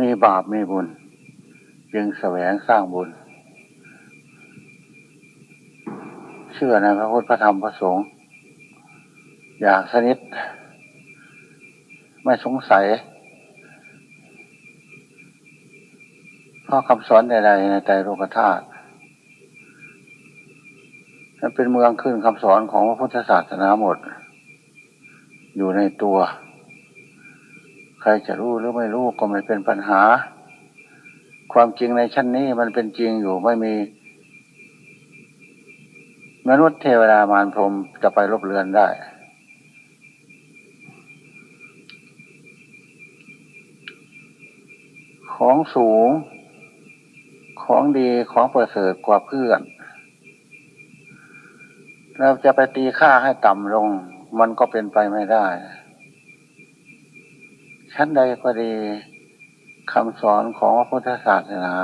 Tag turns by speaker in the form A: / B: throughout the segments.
A: มีบาปมีบุญ จึงแสวงสร้างบุญ เชื่อในพระพุทธพระธรรมพระสงฆ์อยากสนิท ไม่สงสัยเพราะคำสอนใดๆในใจโลกธาตุมันเป็นเมืองขึ้นคำสอนของพระพุทธศาสนาหมด อยู่ในตัว ใครจะรู้หรือไม่รู้ก็ไม่เป็นปัญหา ความจริงในชั้นนี้มันเป็นจริงอยู่ไม่มี มนุษย์เทวดามารพรมจะไปลบเลือนได้ ของสูง ของดีของประเสริฐกว่าเพื่อน เราจะไปตีค่าให้ต่ำลง มันก็เป็นไปไม่ได้ ชั้นใดก็ดีคำสอนของพระพุทธศาสนา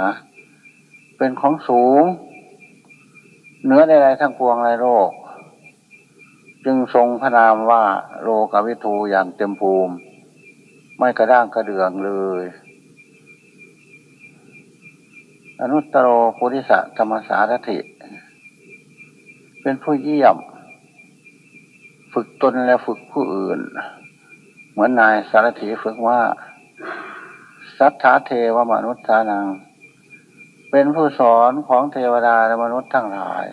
A: เป็นของสูงเนื้อใดๆทั้งปวงในโลกจึงทรงพระนามว่าโลกวิทูอย่างเต็มภูมิ ไม่กระด้างกระเดืองเลย อนุตตรโรปุริสะธรรมสารถิ เป็นผู้เยี่ยม ฝึกตนและฝึกผู้อื่น เหมือนนายสารถีฝึกว่า สัทธาเทวมนุษย์สานัง เป็นผู้สอนของเทวดาและมนุษย์ทั้งหลาย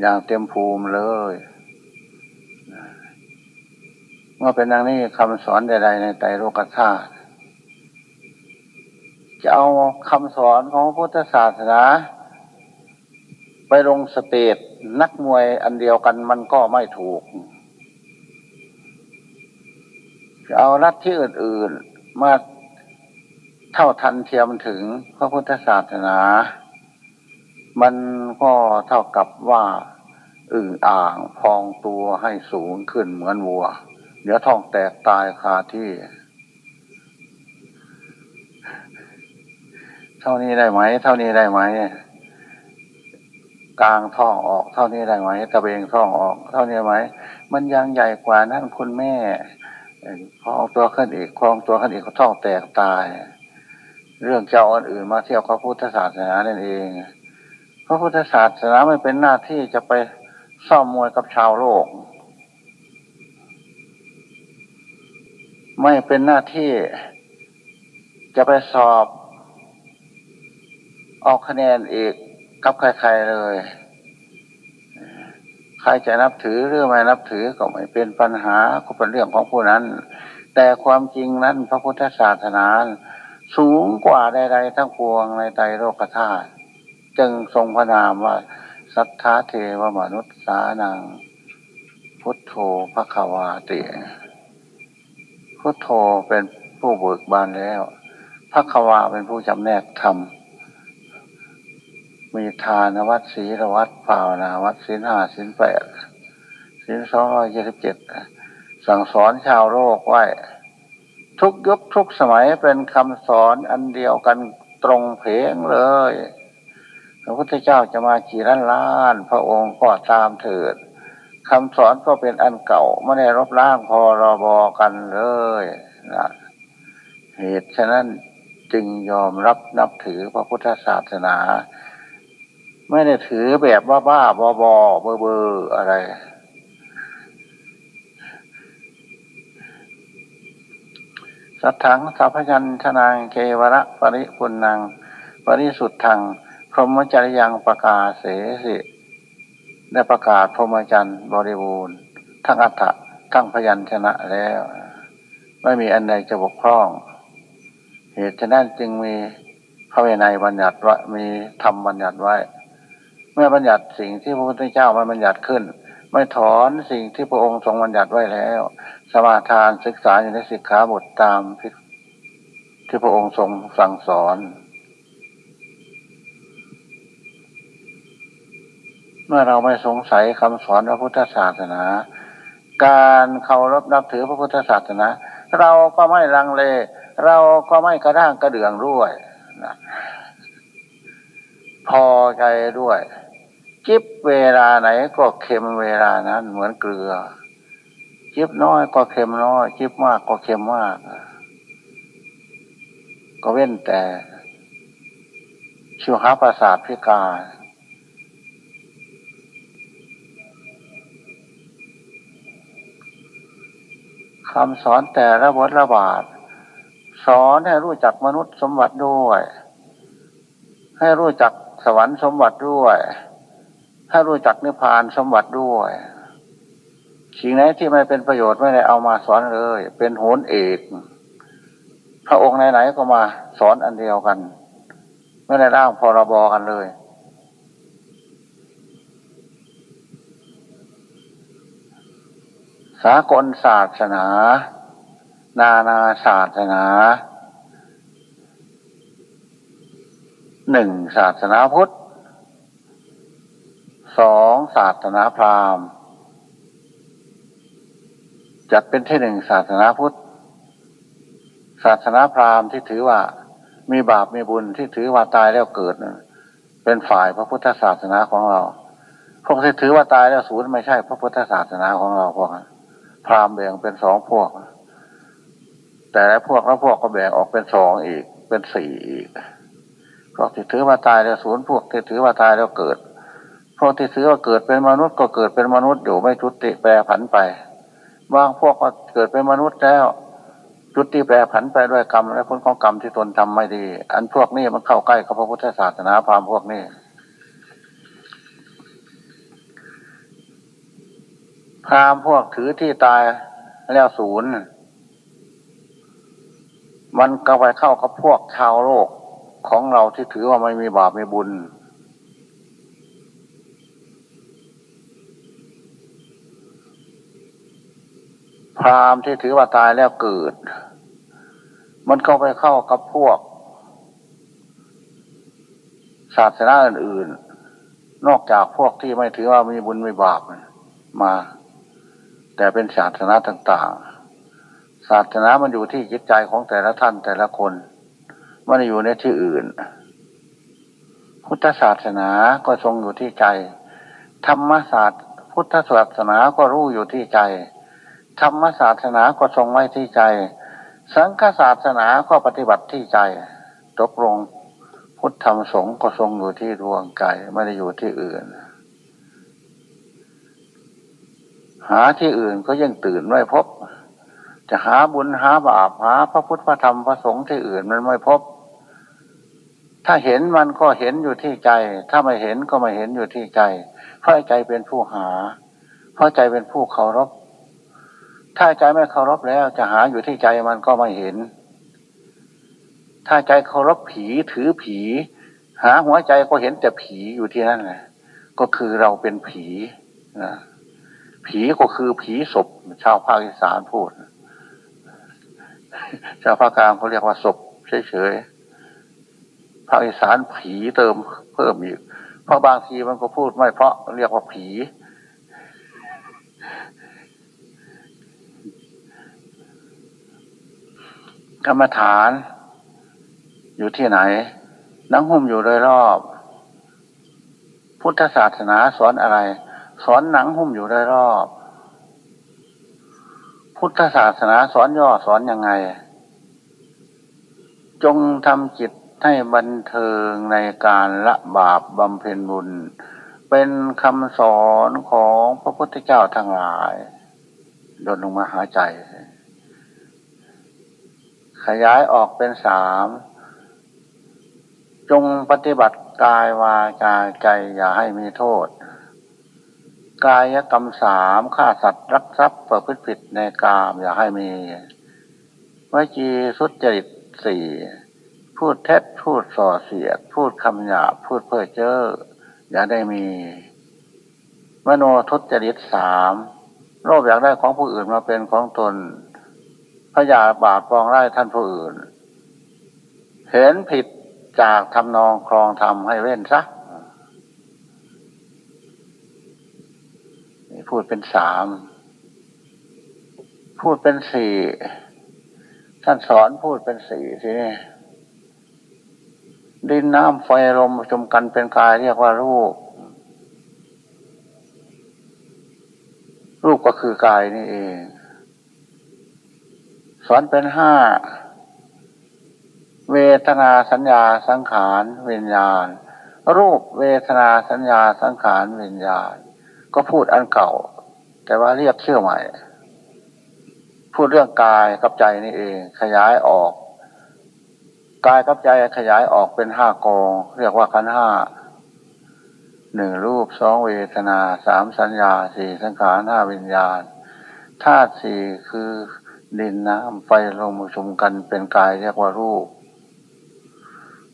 A: อย่างเต็มภูมิเลย เมื่อเป็นดังนี้คำสอนใด ๆ ในไตรโลกธาตุจะเอาคำสอนของพุทธศาสนาไปลงสเตจนักมวยอันเดียวกันมันก็ไม่ถูก เอารัฐที่อื่นๆมาเท่าทันเทียมถึงพระพุทธศาสนา มันก็เท่ากับว่าอึ่งอ่างพองตัวให้สูงขึ้นเหมือนวัว เดี๋ยวท้องแตกตายคาที่ เท่านี้ได้ไหม เท่านี้ได้ไหมกลางท้องออก เท่านี้ได้ไหมตะเบงท้องออก เท่านี้ไหม มันยังใหญ่กว่านั่นคุณแม่ พอเอาตัวขึ้นอีกคลองตัวขึ้นอีกก็ท้องแตกตาย เรื่องเจ้าอันอื่นมาเที่ยวพระพุทธศาสนานั่นเอง พระพุทธศาสนาไม่เป็นหน้าที่จะไปซ่อมมวยกับชาวโลก ไม่เป็นหน้าที่จะไปสอบ ออกคะแนนอีกกับใครๆเลย ใครจะนับถือหรือไม่นับถือก็ไม่เป็นปัญหาก็เป็นเรื่องของผู้นั้น แต่ความจริงนั้นพระพุทธศาสนาสูงกว่าใดๆทั้งปวงในใจโลกธาตุจึงทรงพระนามว่าสัทธาเทวมนุษย์สานัง พุทโธพระขวาติ พุทโธเป็นผู้เบิกบานแล้วพระควาเป็นผู้จำแนกธรรม มีทานวัดศีลวัดภานาวัดศีลห้าศีลแปดศีลสองร้อยยี่สิบเจ็ดสั่งสอนชาวโลกไว้ ทุกยุคทุกสมัยเป็นคำสอนอันเดียวกันตรงเพงเลยพระพุทธเจ้าจะมากี่ล้านล้าน พระองค์ก็ตามเถิดคำสอนก็เป็นอันเก่าไม่ได้รบล้างพอรบอกันเลยนะเหตุฉะนั้นจึงยอมรับนับถือพระพุทธศาสนา ไม่ได้ถือแบบว่าบ้าบอบอเบอเบออะไร สัทถังสัพพัญชนางเกวระปริปุนัง ปริสุทธัง พรหมจริยังประกาศเสสิ ได้ประกาศพรหมจรรย์บริบูรณ์ ทั้งอัฏฐะทั้งพยัญชนะแล้ว ไม่มีอันใดจะบกพร่อง เหตุฉะนั้นจึงมีพระเวไนบัญญัติว่ามีธรรมบัญญัติไว้ เมื่อบัญญัติสิ่งที่พระพุทธเจ้ามันบัญญัติขึ้น ไม่ถอนสิ่งที่พระองค์ทรงบัญญัติไว้แล้ว สมาทานศึกษาอยู่ในสิกขาบทตามที่พระองค์ทรงสั่งสอนเมื่อเราไม่สงสัยคำสอนพระพุทธศาสนา การเคารพนับถือพระพุทธศาสนา เราก็ไม่ลังเล เราก็ไม่กระด้างกระเดืองด้วยนะพอใจด้วย จิบเวลาไหนก็เค็มเวลานั้น เหมือนเกลือ จิบน้อยก็เค็มน้อย จิบมากก็เค็มมาก ก็เว้นแต่ชิวหาประสาทพิการคำสอนแต่ละบทระบาดสอนให้รู้จักมนุษย์สมบัติด้วย ให้รู้จักสวรรค์สมบัติด้วย ให้รู้จักนิพพานสมบัติด้วยสิ่งไหนที่ไม่เป็นประโยชน์ไม่ได้เอามาสอนเลย เป็นโหนเอกพระองค์ไหนๆก็มาสอนอันเดียวกัน ไม่ได้ร่างพรบกันเลย สากลศาสนา นานาศาสนาหนึ่งศาสนาพุทธ สองศาสนาพราหมณ์จัดเป็นที่หนึ่งศาสนาพุทธ ศาสนาพราหมณ์ที่ถือว่ามีบาปมีบุญที่ถือว่าตายแล้วเกิดเป็นฝ่ายพระพุทธศาสนาของเรา พวกที่ถือว่าตายแล้วสูญไม่ใช่พระพุทธศาสนาของเราพวกพราหมณ์แบ่งเป็นสองพวก แต่และพวกแล้วพวกก็แบ่งออกเป็นสองอีก เป็นสี่อีกพวกที่ถือว่าตายแล้วสูญพวกที่ถือว่าตายแล้วเกิด พวกที่ถือว่าเกิดเป็นมนุษย์ก็เกิดเป็นมนุษย์อยู่ไม่จุติแปรผันไปบางพวกก็เกิดเป็นมนุษย์แล้วจุดที่แปรผันไปด้วยกรรมและผลของกรรมที่ตนทำไม่ดี อันพวกนี้มันเข้าใกล้กับพระพุทธศาสนาพราหม์พวกนี้พราหม์พวกถือที่ตายแล้วศูนย์ มันก็ไปเข้ากับพวกชาวโลกของเราที่ถือว่าไม่มีบาปไม่บุญ พรามที่ถือว่าตายแล้วเกิด มันเข้าไปเข้ากับพวก ศาสนาอื่นๆ นอกจากพวกที่ไม่ถือว่ามีบุญมีบาปมา แต่เป็นศาสนาต่าง ๆ ศาสนามันอยู่ที่จิตใจของแต่ละท่านแต่ละคนมันอยู่ในที่อื่น พุทธศาสนาก็ทรงอยู่ที่ใจ ธรรมศาสตร์ พุทธศาสนาก็รู้อยู่ที่ใจ ธรรมศาสนาก็ทรงไว้ที่ใจ สังฆศาสนาก็ปฏิบัติที่ใจ ตกลงพุทธธรรมสงฆ์ก็ทรงอยู่ที่ดวงใจไม่ได้อยู่ที่อื่น หาที่อื่นก็ยังตื่นไม่พบ จะหาบุญหาบาปหาพระพุทธพระธรรมพระสงฆ์ที่อื่นมันไม่พบ ถ้าเห็นมันก็เห็นอยู่ที่ใจ ถ้าไม่เห็นก็ไม่เห็นอยู่ที่ใจเพราะใจเป็นผู้หา เพราะใจเป็นผู้เคารพ ถ้าใจไม่เคารพแล้วจะหาอยู่ที่ใจมันก็ไม่เห็น ถ้าใจเคารพผีถือผี หาหัวใจก็เห็นแต่ผีอยู่ที่นั่นแหละก็คือเราเป็นผีนะผีก็คือผีศพชาวภาคอีสานพูด ชาวภาคกลางเขาเรียกว่าศพเฉยๆภาคอีสานผีเติมเพิ่มอีกเพราะบางทีมันก็พูดไม่เพราะเรียกว่าผี กรรมฐาน อยู่ที่ไหน นังหุ้มอยู่โดยรอบ พุทธศาสนาสอนอะไร สอนหนังหุ้มอยู่โดยรอบ พุทธศาสนาสอนย่อสอนยังไง จงทำจิตให้บันเทิงในการละบาปบำเพ็ญบุญ เป็นคำสอนของพระพุทธเจ้าทั้งหลายโดนลงมาหาใจ ขยายออกเป็นสามจงปฏิบัติกายวาจาใจอย่าให้มีโทษ กายกรรมสามฆ่าสัตว์รักทรัพย์ประพฤติผิดในกามอย่าให้มีวิจีสุจริตสี่พูดเท็จพูดส่อเสียด พูดคำหยาบพูดเพ้อเจ้ออย่าได้มี มโนทุจริตสามโลภอยากได้ของผู้อื่นมาเป็นของตน พระยาบาปปองไร้ท่านผู้อื่น เห็นผิดจากทำนองครองทำให้เว้นซะพูดเป็นสาม พูดเป็นสี่ ท่านสอนพูดเป็นสี่ทีนี้ดินน้ำไฟลมจมกันเป็นกายเรียกว่ารูป รูปก็คือกายนี่เอง สอนเป็นห้า เวทนาสัญญาสังขารวิญญาณ รูปเวทนาสัญญาสังขารวิญญาณ ก็พูดอันเก่า แต่ว่าเรียกชื่อใหม่ พูดเรื่องกายกับใจนี่เอง ขยายออก กายกับใจขยายออกเป็นห้ากองเรียกว่าขันห้าหนึ่งรูปสองเวทนาสามสัญญาสี่สังขารห้าวิญญาณธาตุสี่คือ ดินน้ำไฟลงมาชุมกันเป็นกายเรียกว่ารูป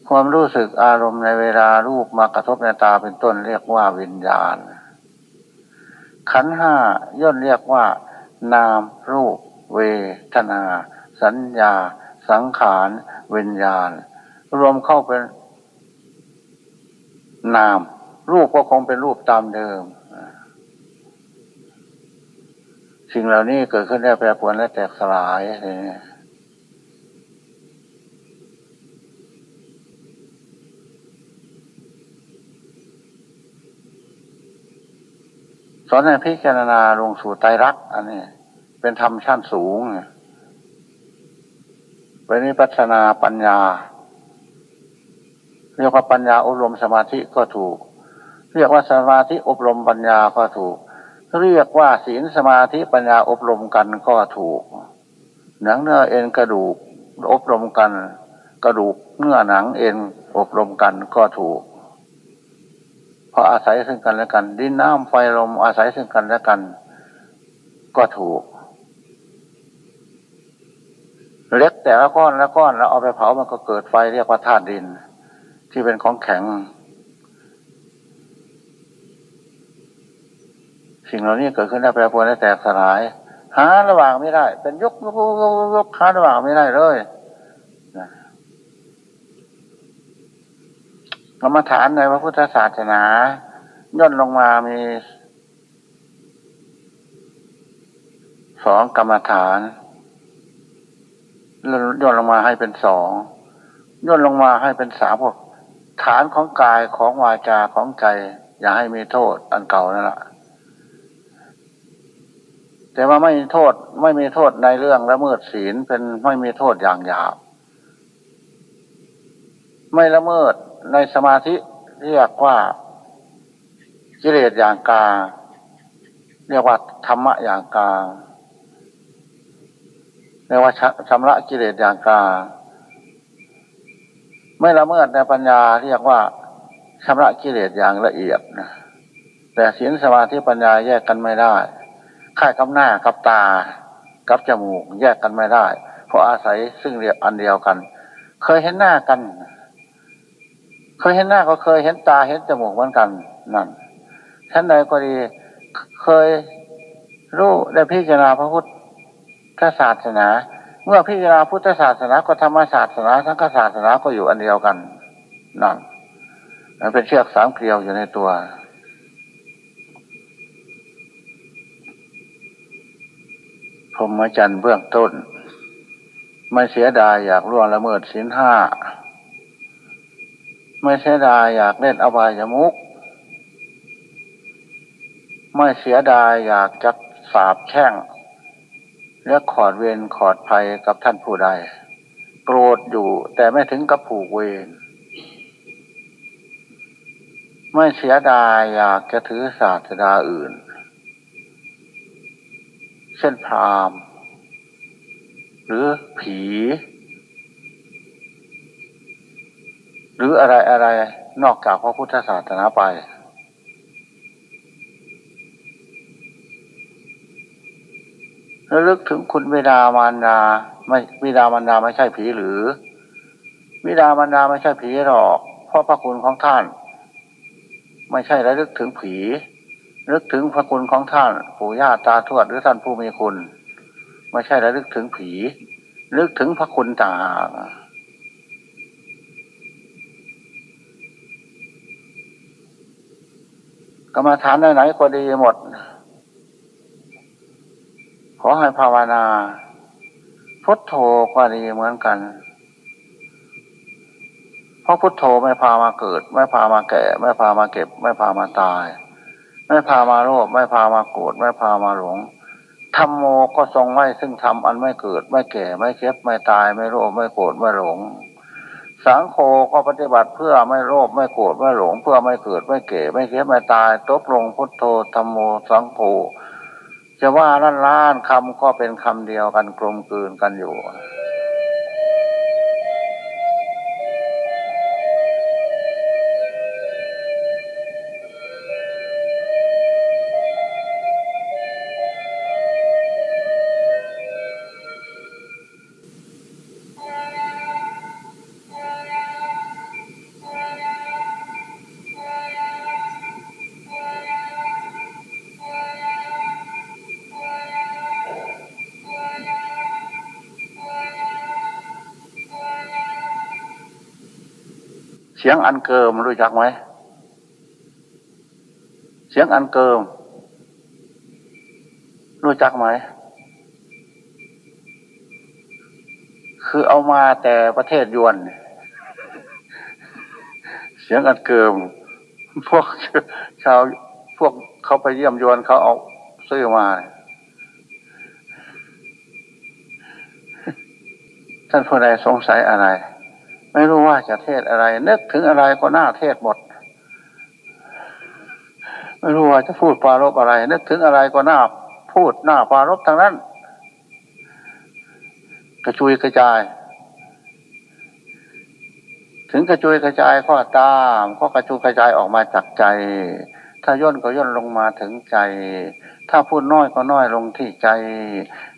A: ความรู้สึกอารมณ์ในเวลารูปมากระทบในตาเป็นต้นเรียกว่าวิญญาณ ขันห้าย่นเรียกว่า นามรูป เวทนา สัญญา สังขารวิญญาณ รวมเข้าเป็น นาม รูปก็คงเป็นรูปตามเดิม สิ่งเหล่านี้เกิดขึ้นได้แปรปรวนและแตกสลายสอนให้พิจารณาลงสู่ไตรักอันนี้เป็นธรรมชั้นสูงเป็นนิพัฒนาปัญญาเรียกว่าปัญญาอบรมสมาธิก็ถูก เรียกว่าสมาธิอบรมปัญญาก็ถูก เรียกว่าศีลสมาธิปัญญาอบรมกันก็ถูก หนังเนื้อเอ็นกระดูกอบรมกัน กระดูกเนื้อหนังเอ็นอบรมกันก็ถูก เพราะอาศัยซึ่งกันและกัน ดินน้ำไฟลมอาศัยซึ่งกันและกัน ก็ถูก เล็กแต่ละก้อนละก้อนแล้วเอาไปเผามันก็เกิดไฟเรียกว่าธาตุดิน ที่เป็นของแข็ง สิ่งเหล่านี้เกิดขึ้นได้แปรปรวนได้แตกสลาย หาระหว่างไม่ได้ เป็นยกยกยกยกหาระหว่างไม่ได้เลยกรรมฐานในพระพุทธศาสนา ย่นลงมามีสองกรรมฐานย่นลงมาให้เป็นสองย่นลงมาให้เป็นสามพวกฐานของกายของวาจาของใจ อย่าให้มีโทษอันเก่านั่นแหละ แต่ว่าไม่มีโทษไม่มีโทษในเรื่องละเมิดศีลเป็นไม่มีโทษอย่างหยาบไม่ละเมิดในสมาธิเรียกว่ากิเลสอย่างกลางเรียกว่าธรรมะอย่างกลางเรียกว่าชำระกิเลสอย่างกลางไม่ละเมิดในปัญญาเรียกว่าชำระกิเลสอย่างละเอียดนะแต่ศีลสมาธิปัญญาแยกกันไม่ได้ ค่ายกับหน้ากับตา กับจมูกแยกกันไม่ได้ เพราะอาศัยซึ่งเรียกอันเดียวกัน เคยเห็นหน้ากัน เคยเห็นหน้าก็เคยเห็นตาเห็นจมูกเหมือนกันนั่นท่านใดก็ดีเคยรู้ได้พิจารณาพระพุทธศาสนา เมื่อพิจารณาพุทธศาสนาก็ธรรมศาสนาสังฆศาสนาก็อยู่อันเดียวกันนั่นมันเป็นเชือกสามเกลียวอยู่ในตัว รหมจรรย์เบื้องต้น ไม่เสียดายอยากล่วงละเมิดสินห้า ไม่เสียดายอยากเล่นอบายมุก ไม่เสียดายอยากจักสาบแช่ง และขอดเวรขอดภัยกับท่านผู้ใด โกรธอยู่แต่ไม่ถึงกับผูกเวรไม่เสียดายอยากจะถือศาสดาอื่น เช่นพรามหรือผี หรืออะไรอะไรนอกจากพระพุทธศาสนาไป ระลึกถึงคุณวิดามารดาไม่วิดามารดาไม่ใช่ผีหรือ วิดามารดาไม่ใช่ผีหรอกเพราะพระคุณของท่าน ไม่ใช่ระลึกถึงผี นึกถึงพระคุณของท่านปู่ย่าตาทวดหรือท่านผู้มีคุณ ไม่ใช่ระลึกถึงผี นึกถึงพระคุณต่างกรรมฐานไหนๆก็ดีหมด ขอให้ภาวนาพุทโธก็ดีเหมือนกัน เพราะพุทโธไม่พามาเกิด ไม่พามาแก่ ไม่พามาเก็บ ไม่พามาตาย ไม่พามาโลภไม่พามาโกรธไม่พามาหลงธรรมโมก็ทรงไว้ซึ่งทำอันไม่เกิด ไม่แก่ไม่เก็บไม่ตายไม่โลภไม่โกรธไม่หลง สังโฆก็ปฏิบัติเพื่อไม่โลภไม่โกรธไม่หลง เพื่อไม่เกิดไม่เก่ไม่เก็บไม่ตายตบลงพุทโธธรรมโมสังโฆจะว่าล้านล้านคำก็เป็นคำเดียวกันกลมกลืนกันอยู่ เสียงอันเกิมรู้จักไหม เสียงอันเกิม รู้จักไหม คือเอามาแต่ประเทศยวน เสียงอันเกิม พวกชาวพวกเขาไปเยี่ยมยวนเขาเอาซื้อมาท่านผู้ใดสงสัยอะไร ไม่รู้ว่าจะเทศอะไร นึกถึงอะไรก็น่าเทศหมด ไม่รู้ว่าจะพูดปารบอะไร นึกถึงอะไรก็น่าพูดน่าปารบทั้งนั้น กระจุยกระจาย ถึงกระจุยกระจายก็ตาม ก็กระจุยกระจายออกมาจากใจ ถ้าย่นก็ย่นลงมาถึงใจ ถ้าพูดน้อยก็น้อยลงที่ใจ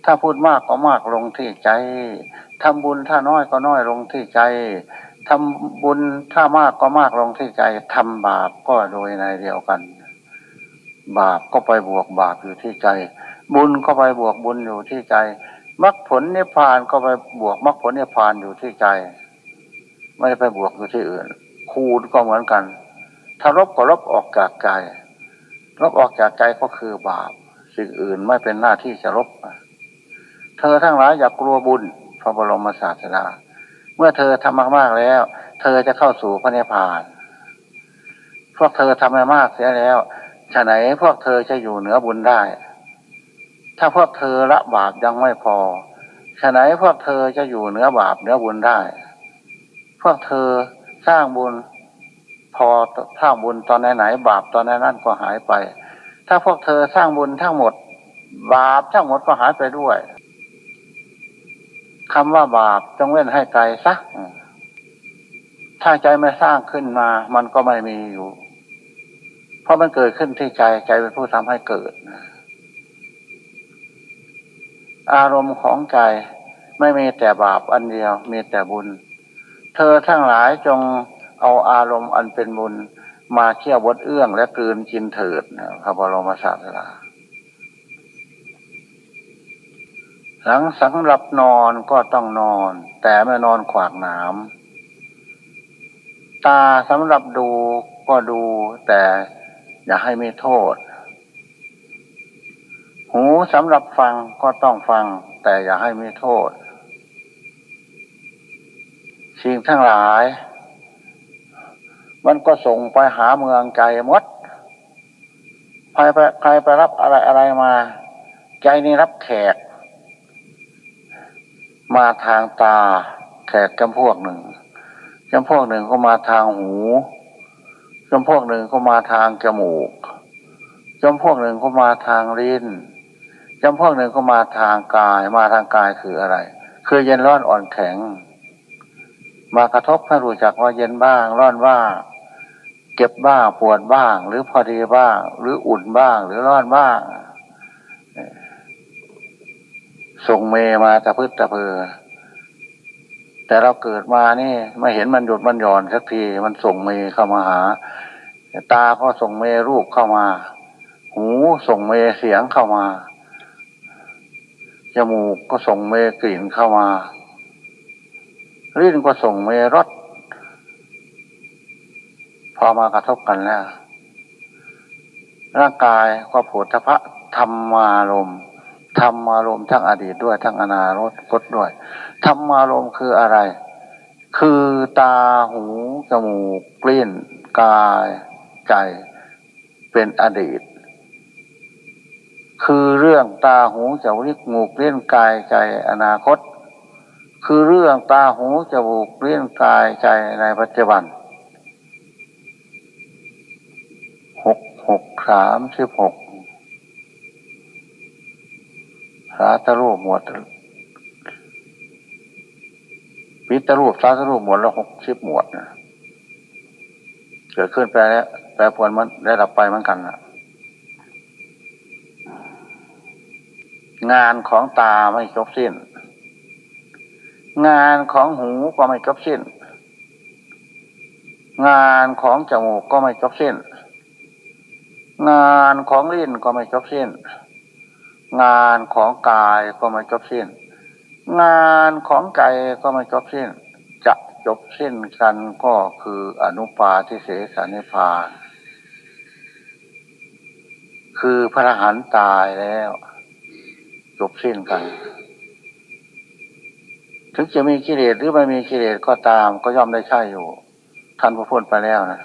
A: ถ้าพูดมากก็มากลงที่ใจ ทำบุญถ้าน้อยก็น้อยลงที่ใจทำบุญถ้ามากก็มากลงที่ใจทำบาปก็โดยในเดียวกัน บาปก็ไปบวกบาปอยู่ที่ใจ บุญก็ไปบวกบุญอยู่ที่ใจมรรคผลนิพพานก็ไปบวกมรรคผลนิพพานอยู่ที่ใจ ไม่ได้ไปบวกอยู่ที่อื่น คูณก็เหมือนกัน ถ้าลบก็ลบออกจากใจลบออกจากใจก็คือบาป สิ่งอื่นไม่เป็นหน้าที่จะลบ เธอทั้งหลายอย่ากกลัวบุญ พระบรมศาสดา เมื่อเธอทำมาก ๆแล้ว เธอจะเข้าสู่พระนิพพาน พวกเธอทำมามากเสียแล้วฉะไหนพวกเธอจะอยู่เหนือบุญได้ ถ้าพวกเธอละบาปยังไม่พอฉะไหนพวกเธอจะอยู่เหนือบาปเหนือบุญได้ พวกเธอสร้างบุญพอสร้างบุญตอนไหนๆบาปตอนนั้นก็หายไป ถ้าพวกเธอสร้างบุญทั้งหมด บาปทั้งหมดก็หายไปด้วย คำว่าบาปจงเว้นให้ไกลซะถ้าใจไม่สร้างขึ้นมา มันก็ไม่มีอยู่ เพราะมันเกิดขึ้นที่ใจใจเป็นผู้ทำให้เกิด อารมณ์ของใจไม่มีแต่บาปอันเดียว มีแต่บุญ เธอทั้งหลายจงเอาอารมณ์อันเป็นบุญ มาเขี่ยวบดเอื้องและกลืนกินเถิดพระบรมศาสดา หลังสำหรับนอนก็ต้องนอน แต่ไม่นอนขวากหนามตาสำหรับดูก็ดู แต่อย่าให้ไม่โทษ หูสำหรับฟังก็ต้องฟัง แต่อย่าให้ไม่โทษ สิ่งทั้งหลาย มันก็ส่งไปหาเมืองใจมดใครไปใครไปรับอะไรอะไรมา ใจนี้รับแขก มาทางตาแขกจำพวกหนึ่งจำพวกหนึ่งก็มาทางหูจำพวกหนึ่งก็มาทางจมูกจำพวกหนึ่งก็มาทางลิ้นจำพวกหนึ่งก็มาทางกาย มาทางกายคืออะไร คือเย็นร้อนอ่อนแข็ง มากระทบให้รู้จักว่าเย็นบ้างร้อนบ้างเก็บบ้างปวดบ้าง หรือพอดีบ้าง หรืออุ่นบ้าง หรือร้อนบ้าง ส่งเมมาตะพืชตะเพอแต่เราเกิดมานี่ไม่เห็นมันหยุดมันหย่อนสักทีมันส่งเมเข้ามาหา ตาก็ส่งเมรูปเข้ามา หูส่งเมเสียงเข้ามาจมูกก็ส่งเมกลิ่นเข้ามาลิ้นก็ส่งเมรสพอมากระทบกันแล้วร่างกายก็ผุทพะธรรมารมณ์ ธรรมารมทั้งอดีตด้วยทั้งอนาคตด้วยธรรมารมคืออะไร คือตาหูจมูกกลิ้นกายใจเป็นอดีต คือเรื่องตาหูจมูกลิ้นกายใจอนาคต คือเรื่องตาหูจมูกเลี้ยงกายใจในปัจจุบันหกหกสามสิบหกสาตรูปหมวดปิตรูปสาตรูปหมวดละหกสิบหมวดนะเกิดขึ้นแปลแปลผลมันได้รับไปเหมือนกันนะงานของตาไม่จบสิ้น งานของหูก็ไม่จบสิ้น งานของจมูกก็ไม่จบสิ้น งานของลิ้นก็ไม่จบสิ้น งานของกายก็ไม่จบสิ้น งานของใจก็ไม่จบสิ้น จะจบสิ้นกันก็คืออนุปาทิเสสนิพานคือพระหันตายแล้ว จบสิ้นกัน ถึงจะมีกิเลสหรือไม่มีกิเลสก็ตาม ก็ย่อมได้ใช่อยู่ ท่านพระพุทธไปแล้วนะ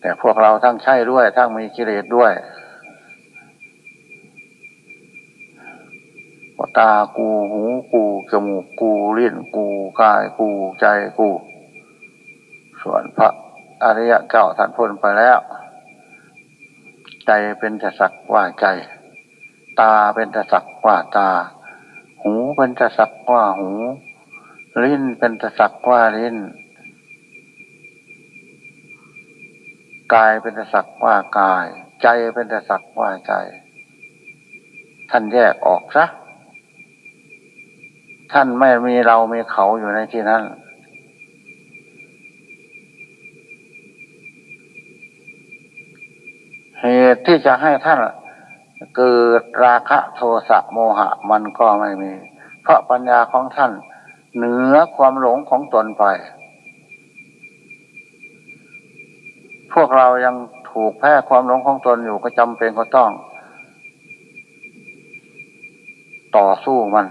A: แต่พวกเราทั้งใช่ด้วย ทั้งมีกิเลสด้วย ตากูหูกูจมูกกูเลิ้นกูกายกูใจกู ส่วนพระอริยะเจ้าท่านพ้นไปแล้ว ใจเป็นแต่สักว่าใจ ตาเป็นตะสักว่าตา หูเป็นตะสักว่าหู ลิ้นเป็นตะสักว่าลิ้นกายเป็นตะสักว่ากาย ใจเป็นตะสักว่าใจ ท่านแยกออกซะ ท่านไม่มีเรามีเขาอยู่ในที่นั้น เหตุที่จะให้ท่านเกิดราคะโทสะโมหะมันก็ไม่มี เพราะปัญญาของท่านเหนือความหลงของตนไป พวกเรายังถูกแพ้ความหลงของตนอยู่ก็จำเป็นก็ต้อง ต่อสู้มัน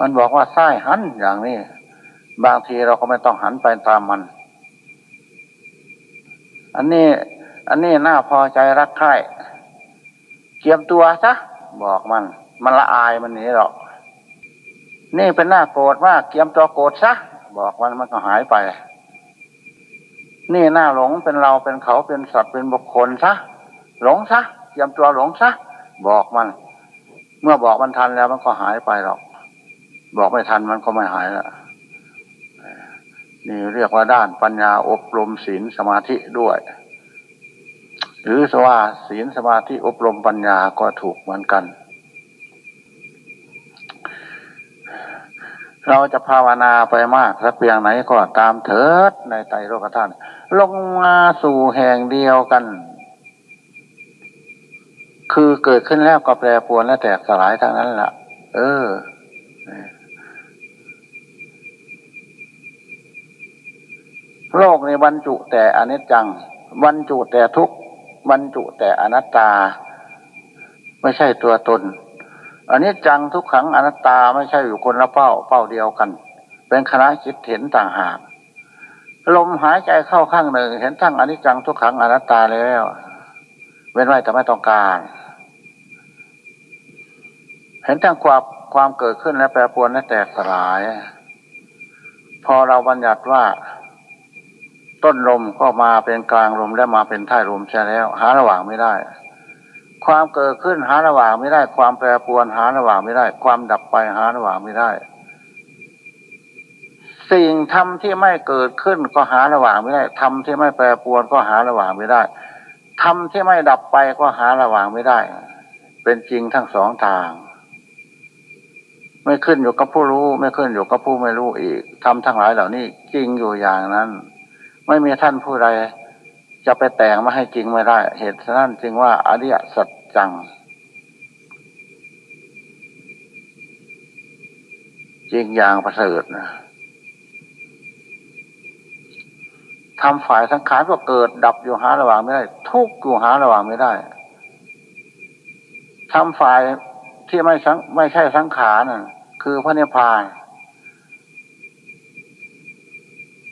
A: มันบอกว่าไส้หันอย่างนี้ บางทีเราก็ไม่ต้องหันไปตามมัน อันนี้ อันนี้น่าพอใจรักใคร่เกียมตัวซะบอกมัน มันละอายมันหนีหรอก นี่เป็นหน้าโกรธมากเกียมตัวโกรธซะบอกมันมันก็หายไป นี่หน้าหลงเป็นเราเป็นเขาเป็นสัตว์เป็นบุคคลซะหลงซะเกียมตัวหลงซะบอกมัน เมื่อบอกมันทันแล้วมันก็หายไปหรอก บอกไม่ทันมันก็ไม่หายล้วนี่เรียกว่าด้านปัญญาอบรมศีลสมาธิด้วย หรือสว่าศีลสมาธิอบรมปัญญาก็ถูกเหมือนกัน เราจะภาวนาไปมากสักเพียงไหนก็ตามเถิดในไตรโลกธาตุลงมาสู่แห่งเดียวกัน คือเกิดขึ้นแล้วก็แปรปรวนและแตกสลายทั้งนั้นแหละเออ โลกในบรรจุแต่อนิจจัง บรรจุแต่ทุกบรรจุแต่อนัตตา ไม่ใช่ตัวตนอันนี้จังทุกขังอนัตตาไม่ใช่อยู่คนละเป้าเป้าเดียวกัน เป็นคณะคิดเห็นต่างหากลมหายใจเข้าข้างหนึ่ง เห็นทั้งอนิจจังทุกขังอนัตตาแล้วเว้นไว้แต่ไม่ต้องการ เห็นทั้งความความเกิดขึ้นและแปรปรวนและแตกสลาย พอเราบัญญัติว่า ต้นลมก็มาเป็นกลางลมและมาเป็นท้ายลมใช่แล้ว หาระหว่างไม่ได้ ความเกิดขึ้นหาระหว่างไม่ได้ ความแปรปรวนหาระหว่างไม่ได้ ความดับไปหาระหว่างไม่ได้ สิ่งทำที่ไม่เกิดขึ้นก็หาระหว่างไม่ได้ทำที่ไม่แปรปรวนก็หาระหว่างไม่ได้ทำที่ไม่ดับไปก็หาระหว่างไม่ได้ เป็นจริงทั้งสองทาง ไม่ขึ้นอยู่กับผู้รู้ ไม่ขึ้นอยู่กับผู้ไม่รู้อีกทำทั้งหลายเหล่านี้จริงอยู่อย่างนั้น ไม่มีท่านผู้ใดจะไปแต่งมาให้จริงไม่ได้ เหตุฉะนั้นจึงว่าอริยสัจจัง จริงอย่างประเสริฐนะทำฝ่ายสังขารก็เกิดดับอยู่หาระหว่างไม่ได้ ทุกอยู่หาระหว่างไม่ได้ทำฝ่ายที่ไม่สังไม่ใช่สังขารน่ะคือพระนิพพาน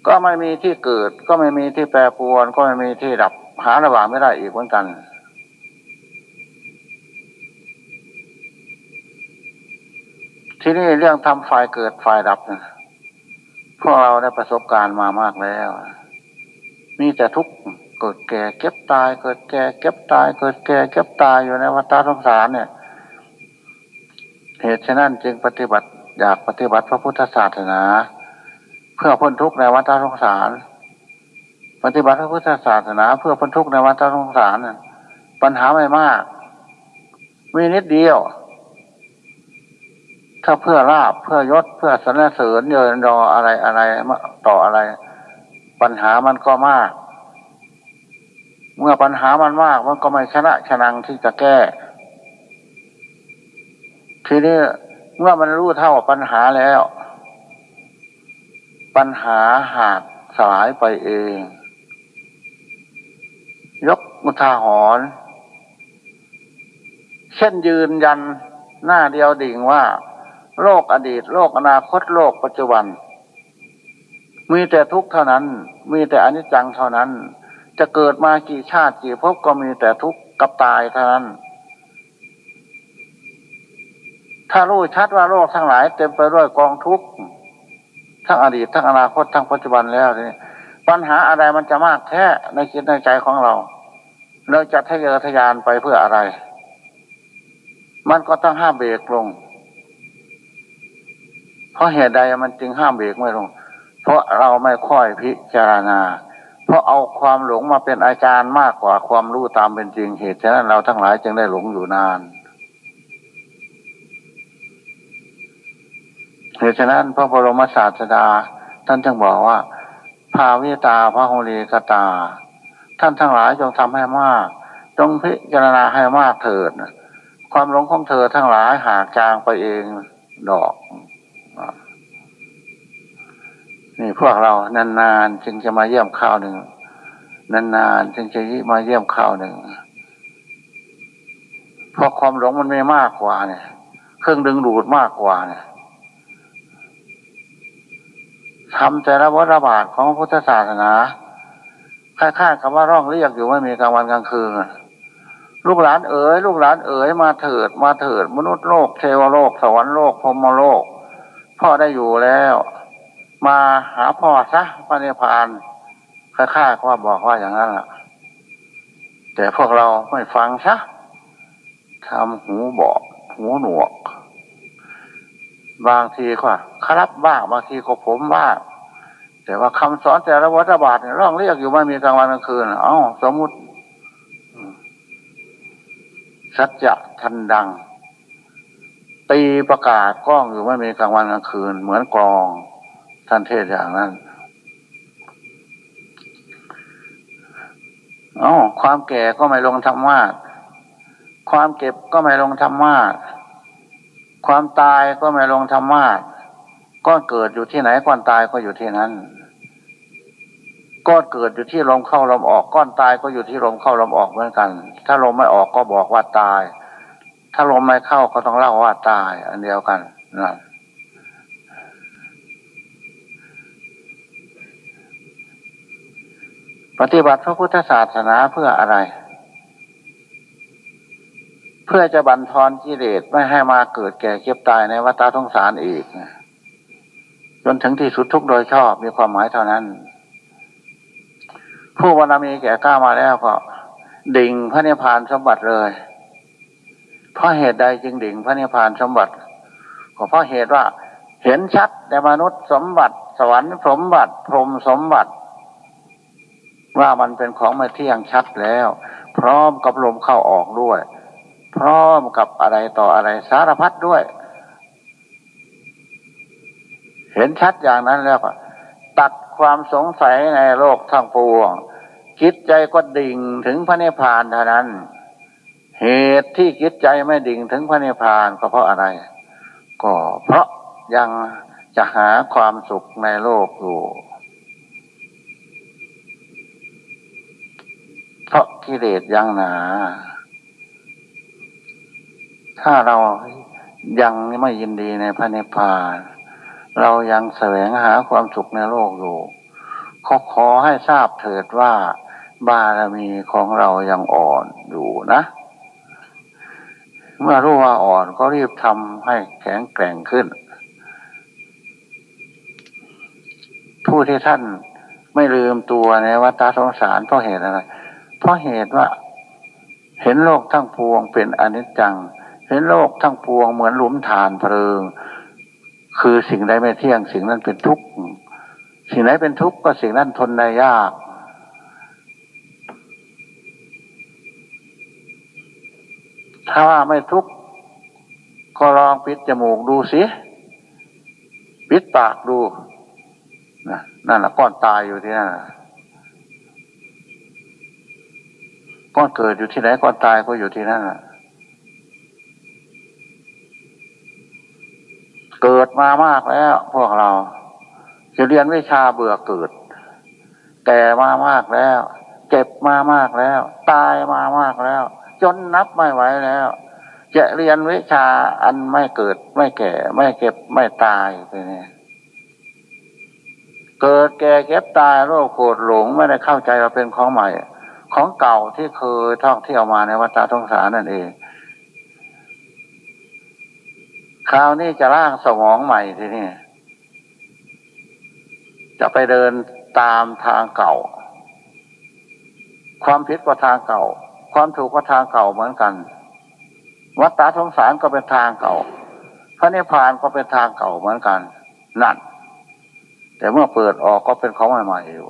A: ก็ไม่มีที่เกิด ก็ไม่มีที่แปรปรวน ก็ไม่มีที่ดับหาระหว่างไม่ได้อีกเหมือนกัน ที่นี่เรื่องทำไฟเกิดไฟดับนะพวกเราได้ประสบการณ์มามากแล้ว มีแต่ทุกข์เกิดแก่เก็บตาย เกิดแก่เก็บตาย เกิดแก่เก็บตายอยู่ในวัฏสงสารเนี่ย เหตุฉะนั้นจึงปฏิบัติอยากปฏิบัติพระพุทธศาสนา เพื่อพ้นทุกข์ในวัฏสงสาร ปฏิบัติพระพุทธศาสนา เพื่อพ้นทุกข์ในวัฏสงสารปัญหาไม่มากมีนิดเดียว ถ้าเพื่อลาบเพื่อยศเพื่อสนเสริญเยินรออะไรอะไรต่ออะไร ปัญหามันก็มาก เมื่อปัญหามันมากมันก็ไม่ชนะชนังที่จะแก้ ทีนี้เมื่อมันรู้เท่าปัญหาแล้ว ปัญหาหากสลายไปเอง ยกมุทาหอนเช่นยืนยันหน้าเดียวดิ่งว่า โลกอดีต โลกอนาคตโลกปัจจุบัน มีแต่ทุกข์เท่านั้น มีแต่อนิจจังเท่านั้น จะเกิดมากี่ชาติกี่ภพก็มีแต่ทุกข์กับตายเท่านั้น ถ้ารู้ชัดว่าโลกทั้งหลายเต็มไปด้วยกองทุกข์ ทั้งอดีตทั้งอนาคตทั้งปัจจุบันแล้วนี่ปัญหาอะไรมันจะมากแท้ในคิดในใจของเรา เราจะทะเยอทะยานไปเพื่ออะไร มันก็ต้องห้ามเบรกลง เพราะเหตุใดมันจึงห้ามเบรกไม่ลง เพราะเราไม่ค่อยพิจารณา เพราะเอาความหลงมาเป็นอาจารย์มากกว่าความรู้ตามเป็นจริงเหตุฉะนั้นเราทั้งหลายจึงได้หลงอยู่นาน เหตุฉะนั้นพระบรมศาสดา ท่านจึงบอกว่า ภาวิตาพระโหรีกตา ท่านทั้งหลายจงทำให้มาก จงพิจารณาให้มากเถิดความหลงของเธอทั้งหลายหากจางไปเองดอก นี่พวกเรานานๆจึงจะมาเยี่ยมข้าวหนึ่งนานๆจึงจะมาเยี่ยมข้าวหนึ่งเพราะความหลงมันไม่มากกว่าเนี่ย เครื่องดึงดูดมากกว่าเนี่ย ทำแต่ละวัฏบาทของพุทธศาสนาคล้ายๆคำว่าร้องเรียกอยู่ไม่มีกลางวันกลางคืนลูกหลานเอ๋ยลูกหลานเอ๋ยมาเถิดมาเถิด มนุษย์โลกเทวโลก สวรรค์โลกพรมโลก พ่อได้อยู่แล้ว มาหาพ่อซะพระเนพพานคล้ายๆว่าบอกว่าอย่างนั้นแหละแต่พวกเราไม่ฟังซะทำหูบอกหูหนวก บางทีก็ครับบ้างบางทีก็ผมบ้างแต่ว่าคำสอนแต่ละวัฏบาทเนี่ยร้องเรียกอยู่ไม่มีกลางวันกลางคืนเอ้าสมมุติสัจจะทันดัง ตีประกาศกล้องอยู่ไม่มีกลางวันกลางคืน เหมือนกลองท่านเทศอย่างนั้นอ๋อความแก่ก็ไม่ลงธรรมะความเก็บก็ไม่ลงธรรมะ ความตายก็ไม่ลงธรรมะก้อนเกิดอยู่ที่ไหนก้อนตายก็อยู่ที่นั้น ก้อนเกิดอยู่ที่ลมเข้าลมออก ก้อนตายก็อยู่ที่ลมเข้าลมออกเหมือนกัน ถ้าลมไม่ออกก็บอกว่าตาย ถ้าลมไม่เข้าก็ต้องเล่าว่าตาย อันเดียวกันนั่นปฏิบัติพระพุทธศาสนาเพื่ออะไร เพื่อจะบันทอนกิเลสไม่ให้มาเกิดแก่เก็บตายในวัฏทงสารอีกจนถึงที่สุดทุกโดยชอบมีความหมายเท่านั้น ผู้วรรมีแก่กล้ามาแล้วก็ ดิ่งพระนิพพานสมบัติเลยเพราะเหตุใดจึงดิ่งพระนิพพานสมบัติก็เพราะเหตุว่าเห็นชัดในมนุษย์สมบัติ สวรรค์สมบัติ พรหมสมบัติ ว่ามันเป็นของไม่เที่ยงชัดแล้ว พร้อมกับลมเข้าออกด้วย พร้อมกับอะไรต่ออะไรสารพัดด้วย เห็นชัดอย่างนั้นแล้วก็ตัดความสงสัยในโลกทั้งปวงคิดใจก็ดิ่งถึงพระนิพพานเท่านั้น เหตุที่คิดใจไม่ดิ่งถึงพระนิพพานก็เพราะอะไร ก็เพราะยังจะหาความสุขในโลกอยู่เพราะกิเลสยังหนา ถ้าเรายังไม่ยินดีในพระนิพพาน เรายังแสวงหาความสุขในโลกอยู่ขอขอให้ทราบเถิดว่าบารมีของเรายังอ่อนอยู่นะ เมื่อรู้ว่าอ่อนก็รีบทำให้แข็งแกร่งขึ้น ผู้ที่ท่านไม่ลืมตัวในวัฏสงสารเพราะเหตุอะไร เพราะเหตุว่าเห็นโลกทั้งพวงเป็นอนิจจัง เห็นโลกทั้งพวงเหมือนหลุมฐานเพลิง คือสิ่งใดไม่เที่ยงสิ่งนั้นเป็นทุกข์สิ่งไหนเป็นทุกข์ก็สิ่งนั้นทนได้ยาก ถ้าว่าไม่ทุกข์ก็ลองปิดจมูกดูสิปิดปากดูนั่นแหละก้อนตายอยู่ที่นั่นก้อนเกิดอยู่ที่ไหนก้อนตายก็อยู่ที่นั่นแหละ เกิดมามากแล้ว พวกเราจะเรียนวิชาเบื่อเกิด แต่มามากแล้ว เจ็บมามากแล้ว ตายมามากแล้ว จนนับไม่ไหวแล้ว จะเรียนวิชาอันไม่เกิด ไม่แก่ ไม่เก็บไม่ตายไปเนี่ยเกิดแก่เก็บตายโรคโกรธหลงไม่ได้เข้าใจว่าเป็นของใหม่ ของเก่าที่เคยท่องเที่ยวมาในวัฏสงสารนั่นเอง คราวนี้จะร่างสมองใหม่ทีนี้จะไปเดินตามทางเก่า ความผิดกว่าทางเก่า ความถูกก็ทางเก่าเหมือนกัน วัฏฏะสงสารก็เป็นทางเก่า พระนิพพานก็เป็นทางเก่าเหมือนกัน นั่น แต่เมื่อเปิดออกก็เป็นของใหม่ๆอยู่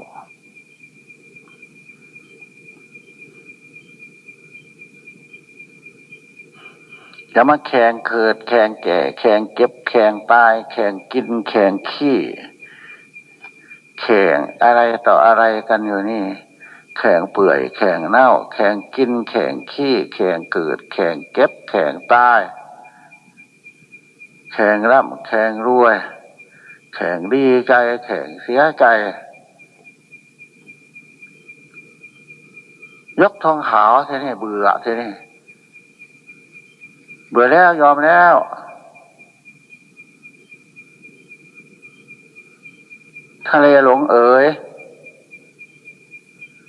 A: จะมาแข่งเกิด แข่งแก่ แข่งเก็บ แข่งตาย แข่งกิน แข่งขี้ แข่งอะไรต่ออะไรกันอยู่นี่ แข่งเปื่อย แข่งเน่า แข่งกิน แข่งขี้ แข่งเกิด แข่งเก็บ แข่งตาย แข่งร่ำแข่งรวย แข่งดีใจ แข่งเสียใจยกทองขาวเท่นี้เบื่อเท่นี้เบื่อแล้วยอมแล้ว ทะเลหลงเอ๋ย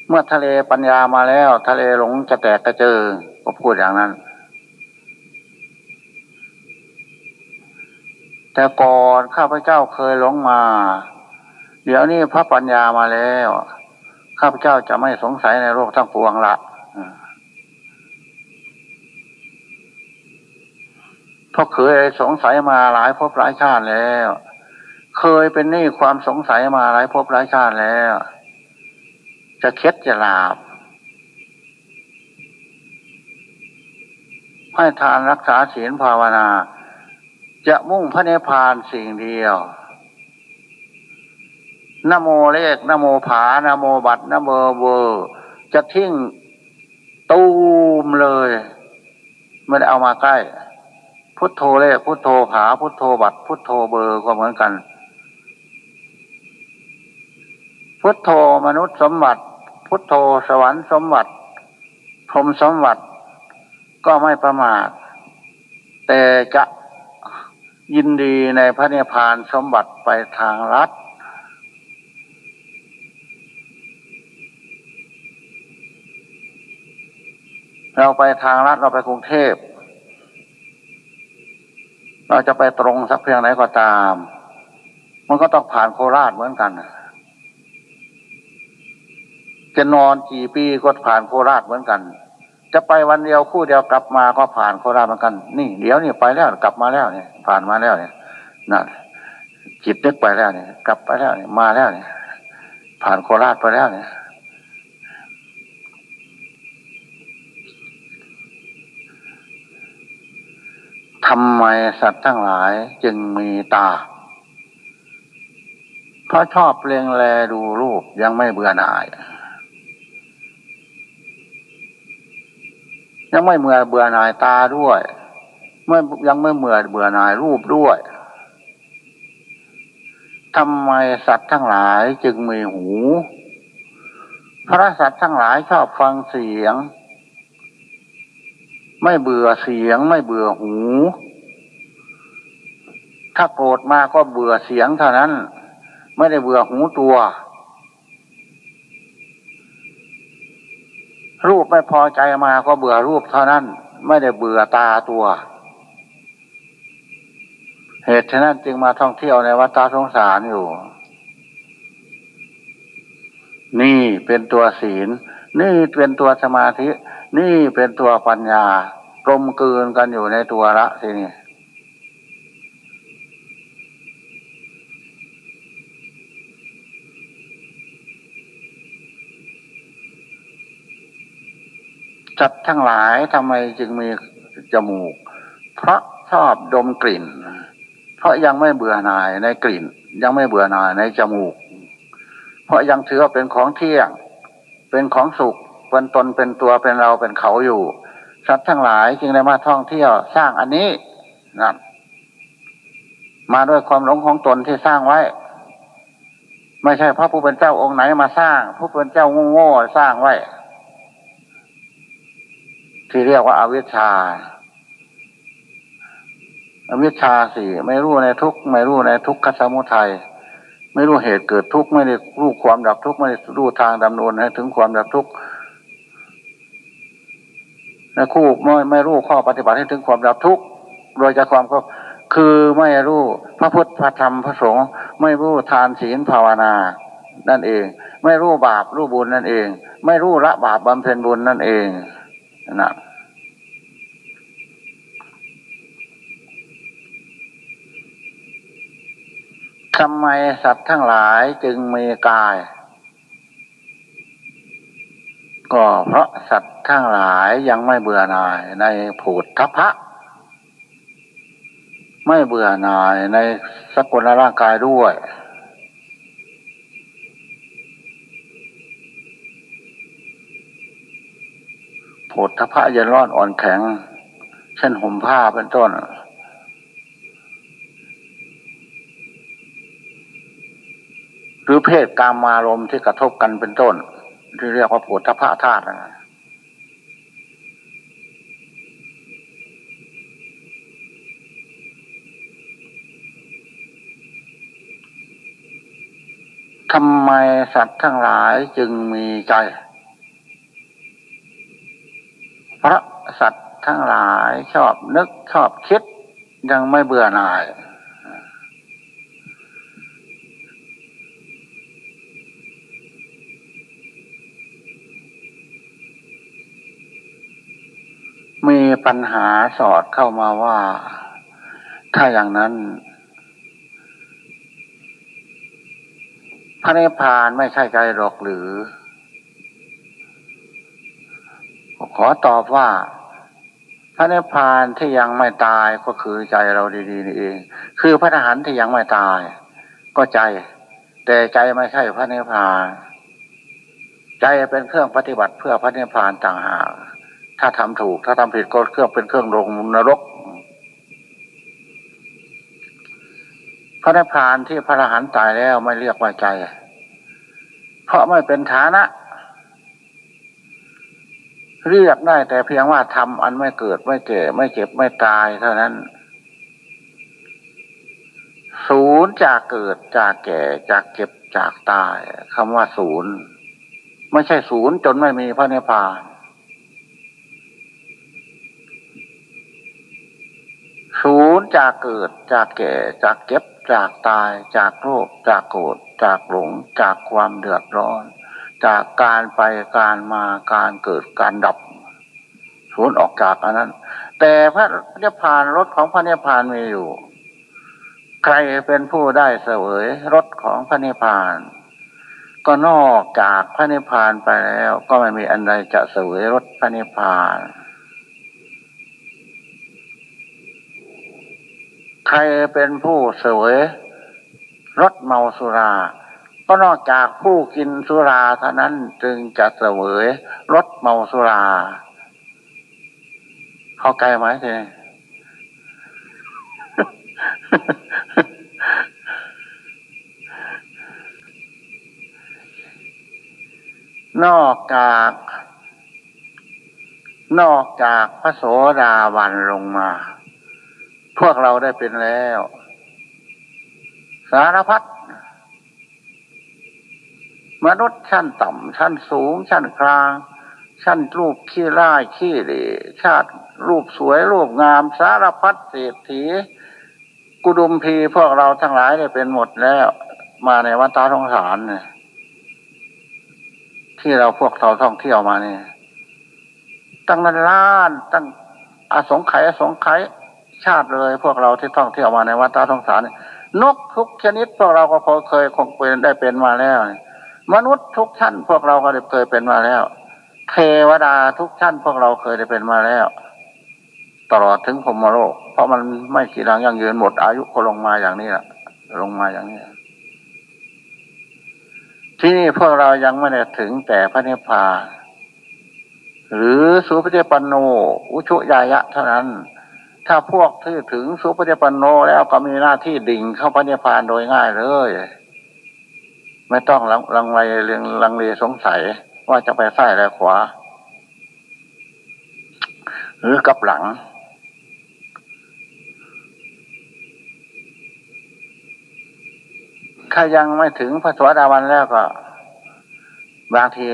A: เมื่อทะเลปัญญามาแล้ว ทะเลหลงจะแตกกระเจิงก็พูดอย่างนั้น แต่ก่อนข้าพเจ้าเคยหลงมา เดี๋ยวนี้พระปัญญามาแล้ว ข้าพเจ้าจะไม่สงสัยในโลกทั้งปวงละ เพราะเคยสงสัยมาหลายภพหลายชาติแล้ว เคยเป็นนี่ความสงสัยมาหลายภพหลายชาติแล้ว จะเคล็ดจะลาบให้ทานรักษาศีลภาวนา จะมุ่งพระเนพานสิ่งเดียวนโมเลขนโมผานโมบัตนโมเบอร์จะทิ้งตูมเลย ไม่ได้เอามาใกล้ พุทโธเลขพุทโธผาพุทโธบัตรพุทโธเบอร์ก็เหมือนกัน พุทโธมนุษย์สมบัติ พุทโธสวรรค์สมบัติพรมสมบัติก็ไม่ประมาทแต่จะยินดีในพระเนพานสมบัติไปทางรัฐเราไปทางรัฐเราไปกรุงเทพ เราจะไปตรงสักเพียงไหนก็ตาม มันก็ต้องผ่านโคราชเหมือนกัน จะนอนกี่ปีก็ผ่านโคราชเหมือนกัน จะไปวันเดียวคู่เดียวกลับมาก็ผ่านโคราชเหมือนกัน นี่เดี๋ยวนี่ไปแล้วกลับมาแล้วเนี่ย ผ่านมาแล้วเนี่ยนั่นจิตนึกไปแล้วเนี่ย กลับไปแล้วเนี่ยมาแล้วเนี่ยผ่านโคราชไปแล้วเนี่ย ทำไมสัตว์ทั้งหลายจึงมีตา เพราะชอบเลียงแลดูรูปยังไม่เบื่อหน่าย ยังไม่เมื่อเบื่อหน่ายตาด้วยไม่ยังไม่เมื่อเบื่อหน่ายรูปด้วยทำไมสัตว์ทั้งหลายจึงมีหู พระสัตว์ทั้งหลายชอบฟังเสียง ไม่เบื่อเสียง ไม่เบื่อหู ถ้าโกรธมาก็เบื่อเสียงเท่านั้น ไม่ได้เบื่อหูตัว รูปไม่พอใจมาก็เบื่อรูปเท่านั้น ไม่ได้เบื่อตาตัว เหตุฉะนั้นจึงมาท่องเที่ยวในวัดตาสงสารอยู่ นี่เป็นตัวศีล นี่เป็นตัวสมาธิ นี่เป็นตัวปัญญากลมกลืนกันอยู่ในตัวละทีนี้จัดทั้งหลายทำไมจึงมีจมูก เพราะชอบดมกลิ่น เพราะยังไม่เบื่อหน่ายในกลิ่น ยังไม่เบื่อหน่ายในจมูก เพราะยังถือว่าเป็นของเที่ยง เป็นของสุข เป็นตนเป็นตัวเป็นเราเป็นเขาอยู่สัตว์ทั้งหลายจึงได้มาท่องเที่ยวสร้างอันนี้นั่นมาด้วยความหลงของตนที่สร้างไว้ ไม่ใช่พระผู้เป็นเจ้าองค์ไหนมาสร้างผู้เป็นเจ้าโง่ๆสร้างไว้ ที่เรียกว่าอาวิชชาอวิชชาสี่ไม่รู้ในทุกไม่รู้ในทุกขสมุทัยไม่รู้เหตุเกิดทุกข์ไม่ได้รู้ความดับทุกข์ไม่ได้รู้ทางดำเนินให้ถึงความดับทุกข์ คู่ไม่ไม่รู้ข้อปฏิบัติให้ถึงความดับทุกข์โดยจากความก็คือไม่รู้พระพุทธพระธรรมพระสงฆ์ไม่รู้ทานศีลภาวนานั่นเอง ไม่รู้บาปรู้บุญนั่นเอง ไม่รู้ละบาปบำเพ็ญบุญนั่นเองนะทำไมสัตว์ทั้งหลายจึงมีกาย ก็เพราะสัตว์ทั้งหลายยังไม่เบื่อหน่ายในผูดทัพะ ไม่เบื่อหน่ายในสกุลร่างกายด้วยผดทพะเย็นร้อนอ่อนแข็ง เช่นห่มผ้าเป็นต้นหรือเพศกามารมที่กระทบกันเป็นต้น ที่เรียกว่าผดทพะธาตุนะทำไมสัตว์ทั้งหลายจึงมีใจ เพราะสัตว์ทั้งหลายชอบนึกชอบคิดยังไม่เบื่อหน่าย มีปัญหาสอดเข้ามาว่า ถ้าอย่างนั้น พระนิพพานไม่ใช่ใจหรอกหรือ ขอตอบว่า พระนิพพานที่ยังไม่ตายก็คือใจเราดีๆนี่เอง คือพระทหารที่ยังไม่ตาย ก็ใจ แต่ใจไม่ใช่พระนิพพาน ใจเป็นเครื่องปฏิบัติเพื่อพระนิพพานต่างหาก ถ้าทำถูก ถ้าทำผิดก็เครื่องเป็นเครื่องลงนรก พระนิพพานที่พระทหารตายแล้วไม่เรียกว่าใจ เพราะไม่เป็นฐานะ เรียกได้แต่เพียงว่าทำอันไม่เกิดไม่แก่ไม่เจ็บไม่ตายเท่านั้นศูนย์จากเกิดจากแก่จากเก็บจากตายคำว่าศูนย์ ไม่ใช่ศูนย์จนไม่มีพระนิพพาน ศูนย์จากเกิดจากแก่จากเก็บจากตายจากโรคจากโกรธจากหลง จากความเดือดร้อน จากการไปการมาการเกิดการดับสูญออกจากอันนั้น แต่พระเนิพานรถของพระเนิพานมีอยู่ ใครเป็นผู้ได้เสวยรถของพระเนิพาน ก็นอกจากพระนิพพานไปแล้ว ก็ไม่มีอันใดจะเสวยรถพระนิพพาน ใครเป็นผู้เสวยรถเมาสุรา ก็นอกจากผู้กินสุราเท่านั้นจึงจะเสวยรสเมาสุรา เข้าใจไหมเจนอกจาก นอกจากพระโสดาบันลงมา พวกเราได้เป็นแล้ว สารพัดมนุษย์ชั้นต่ำชั้นสูง ชั้นกลาง ชั้นรูปขี้ร่ายขี้เหร่ชาติรูปสวยรูปงาม สารพัดเศรษฐีกุดุมพีพวกเราทั้งหลายเนี่ยเป็นหมดแล้ว มาในวัดตาทองสารเนี่ยที่เราพวกเราท่องเที่ยวมาเนี่ยตั้งนั้นล้านตั้งอสงไขยอสงไขย ชาติเลย พวกเราที่ท่องเที่ยวมาในวัดตาทองสารนกทุกชนิดพวกเราก็เคยคงเป็นได้เป็นมาแล้ว มนุษย์ทุกชั้นพวกเราก็ได้เคยเป็นมาแล้ว เทวดาทุกชั้น พวกเราเคยได้เป็นมาแล้ว ตลอดถึงพมโลก เพราะมันไม่กี่ดังยังยืนหมดอายุก็ลงมาอย่างนี้แหละลงมาอย่างนี้ที่นี่พวกเรายังไม่ได้ถึงแต่พระนิพพานหรือสุปฏิปันโน อุชุยายะเท่านั้น ถ้าพวกที่ถึงสุปฏิปันโนแล้วก็มีหน้าที่ดิ่งเข้าพระนิพพานโดยง่ายเลย ไม่ต้องลังเลเรื่องลังเลสงสัยว่าจะไปซ้ายหรือขวา หรือกับหลัง ถ้ายังไม่ถึงพระสวัสดาวันแล้วก็ บางที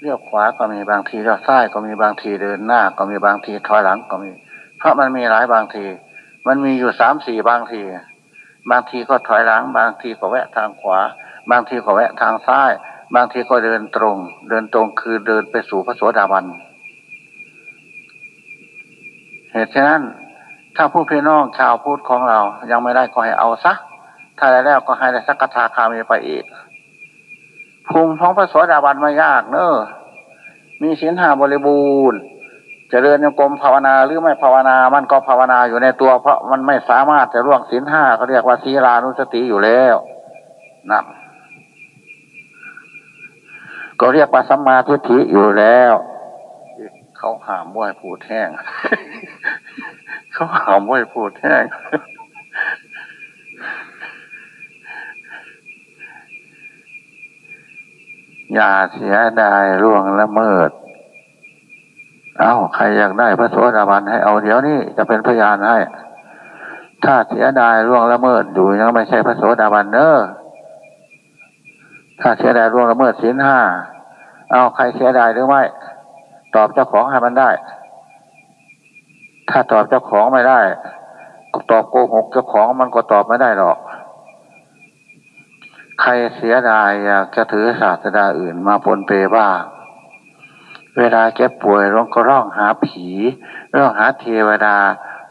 A: เลี้ยวขวาก็มีบางทีเลี้ยวซ้ายก็มีบางทีเดินหน้า ก็มีบางทีถอยหลังก็มี ราะมันมีหลายบางที มันมีอยู่สามสี่บางที บางทีก็ถอยหลัง บางทีก็แวะทางขวา บางทีก็แวะทางซ้าย บางทีก็เดินตรง เดินตรงคือเดินไปสู่พระสวสดาวัน เหตุฉะนั้น ถ้าผู้พี่น้องชาวพุทธของเรา ยังไม่ได้ก็ให้เอาซะ ถ้าได้แล้วก็ให้ได้สักทาคามีไปอีก ภูมิของพระสวสดาบันไม่ยากเนอะมีศีลห้าบริบูรณ์ จะเดินโยกรมภาวนาหรือไม่ภาวนา มันก็ภาวนาอยู่ในตัว เพราะมันไม่สามารถจะร่วงศีลห้าเขาเรียกว่าศีลานุสติอยู่แล้วนั่นก็เรียกว่าสัมมาทิฏฐิอยู่แล้ว เขาหามว่าพูดแห้งเขาหามว่าพูดแห้งอย่าเสียดายล่วงละเมิด เอาใครอยากได้พระโสดาบันให้เอาเดี๋ยวนี้จะเป็นพยานให้ ถ้าเสียดายล่วงละเมิดอยู่ยังไม่ใช่พระโสดาบันเนอถ้าเสียดายล่วงละเมิดศีลห้า เอาใครเสียดายหรือไม่ ตอบเจ้าของให้มันได้ ถ้าตอบเจ้าของไม่ได้ ตอบโกหกเจ้าของมันก็ตอบไม่ได้หรอก ใครเสียดายอยากจะถือศาสดาอื่นมาปนเปบ้า เวลาเจ็บป่วยร้องก็ร้องหาผีร้องหาเทวดา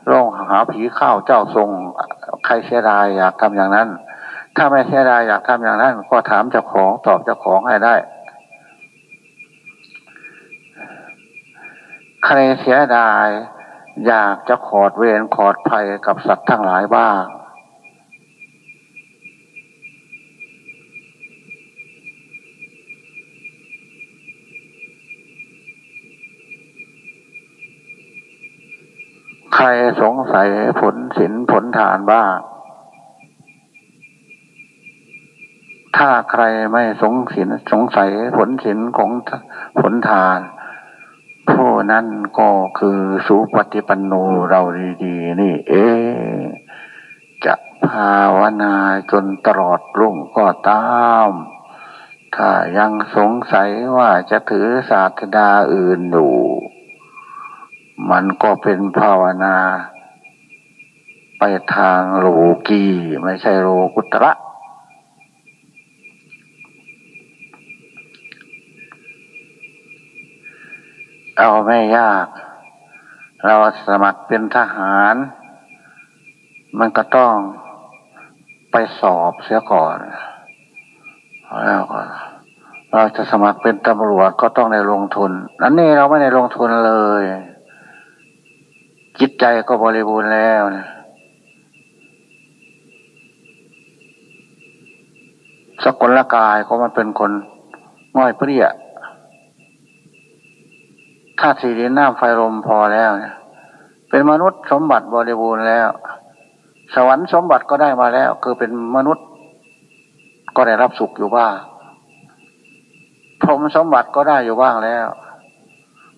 A: ร้องหาผีเข้าเจ้าทรงใครเสียดายอยากทำอย่างนั้น ถ้าไม่เสียดายอยากทำอย่างนั้น ก็ถามเจ้าของตอบเจ้าของให้ได้ใครเสียดาย อยากจะขอดเวรขอดภัยกับสัตว์ทั้งหลายบ้าง ใครสงสัยผลศีลผลทานบ้าง ถ้าใครไม่สงสินสงสัยผลศีลของผลทาน ผู้นั้นก็คือสุปฏิปันโนเราดีๆนี่ เอจะภาวนาจนตลอดรุ่งก็ตาม ถ้ายังสงสัยว่าจะถือศาสดาอื่นอยู่ มันก็เป็นภาวนา ไปทางโลกีไม่ใช่โลกุตระ เอาไม่ยาก เราสมัครเป็นทหาร มันก็ต้องไปสอบเสียก่อนแล้วก็เราจะสมัครเป็นตำรวจก็ต้องได้ลงทุน อันนี้เราไม่ได้ลงทุนเลย จิตใจก็บริบูรณ์แล้วนะสกุลกายก็มันเป็นคนง่อยเปรี้ยถ้าสีดินน้ำไฟลมพอแล้วเนี่ยเป็นมนุษย์สมบัติบริบูรณ์แล้ว สวรรค์สมบัติก็ได้มาแล้ว คือเป็นมนุษย์ ก็ได้รับสุขอยู่บ้างพรหมสมบัติก็ได้อยู่บ้างแล้ว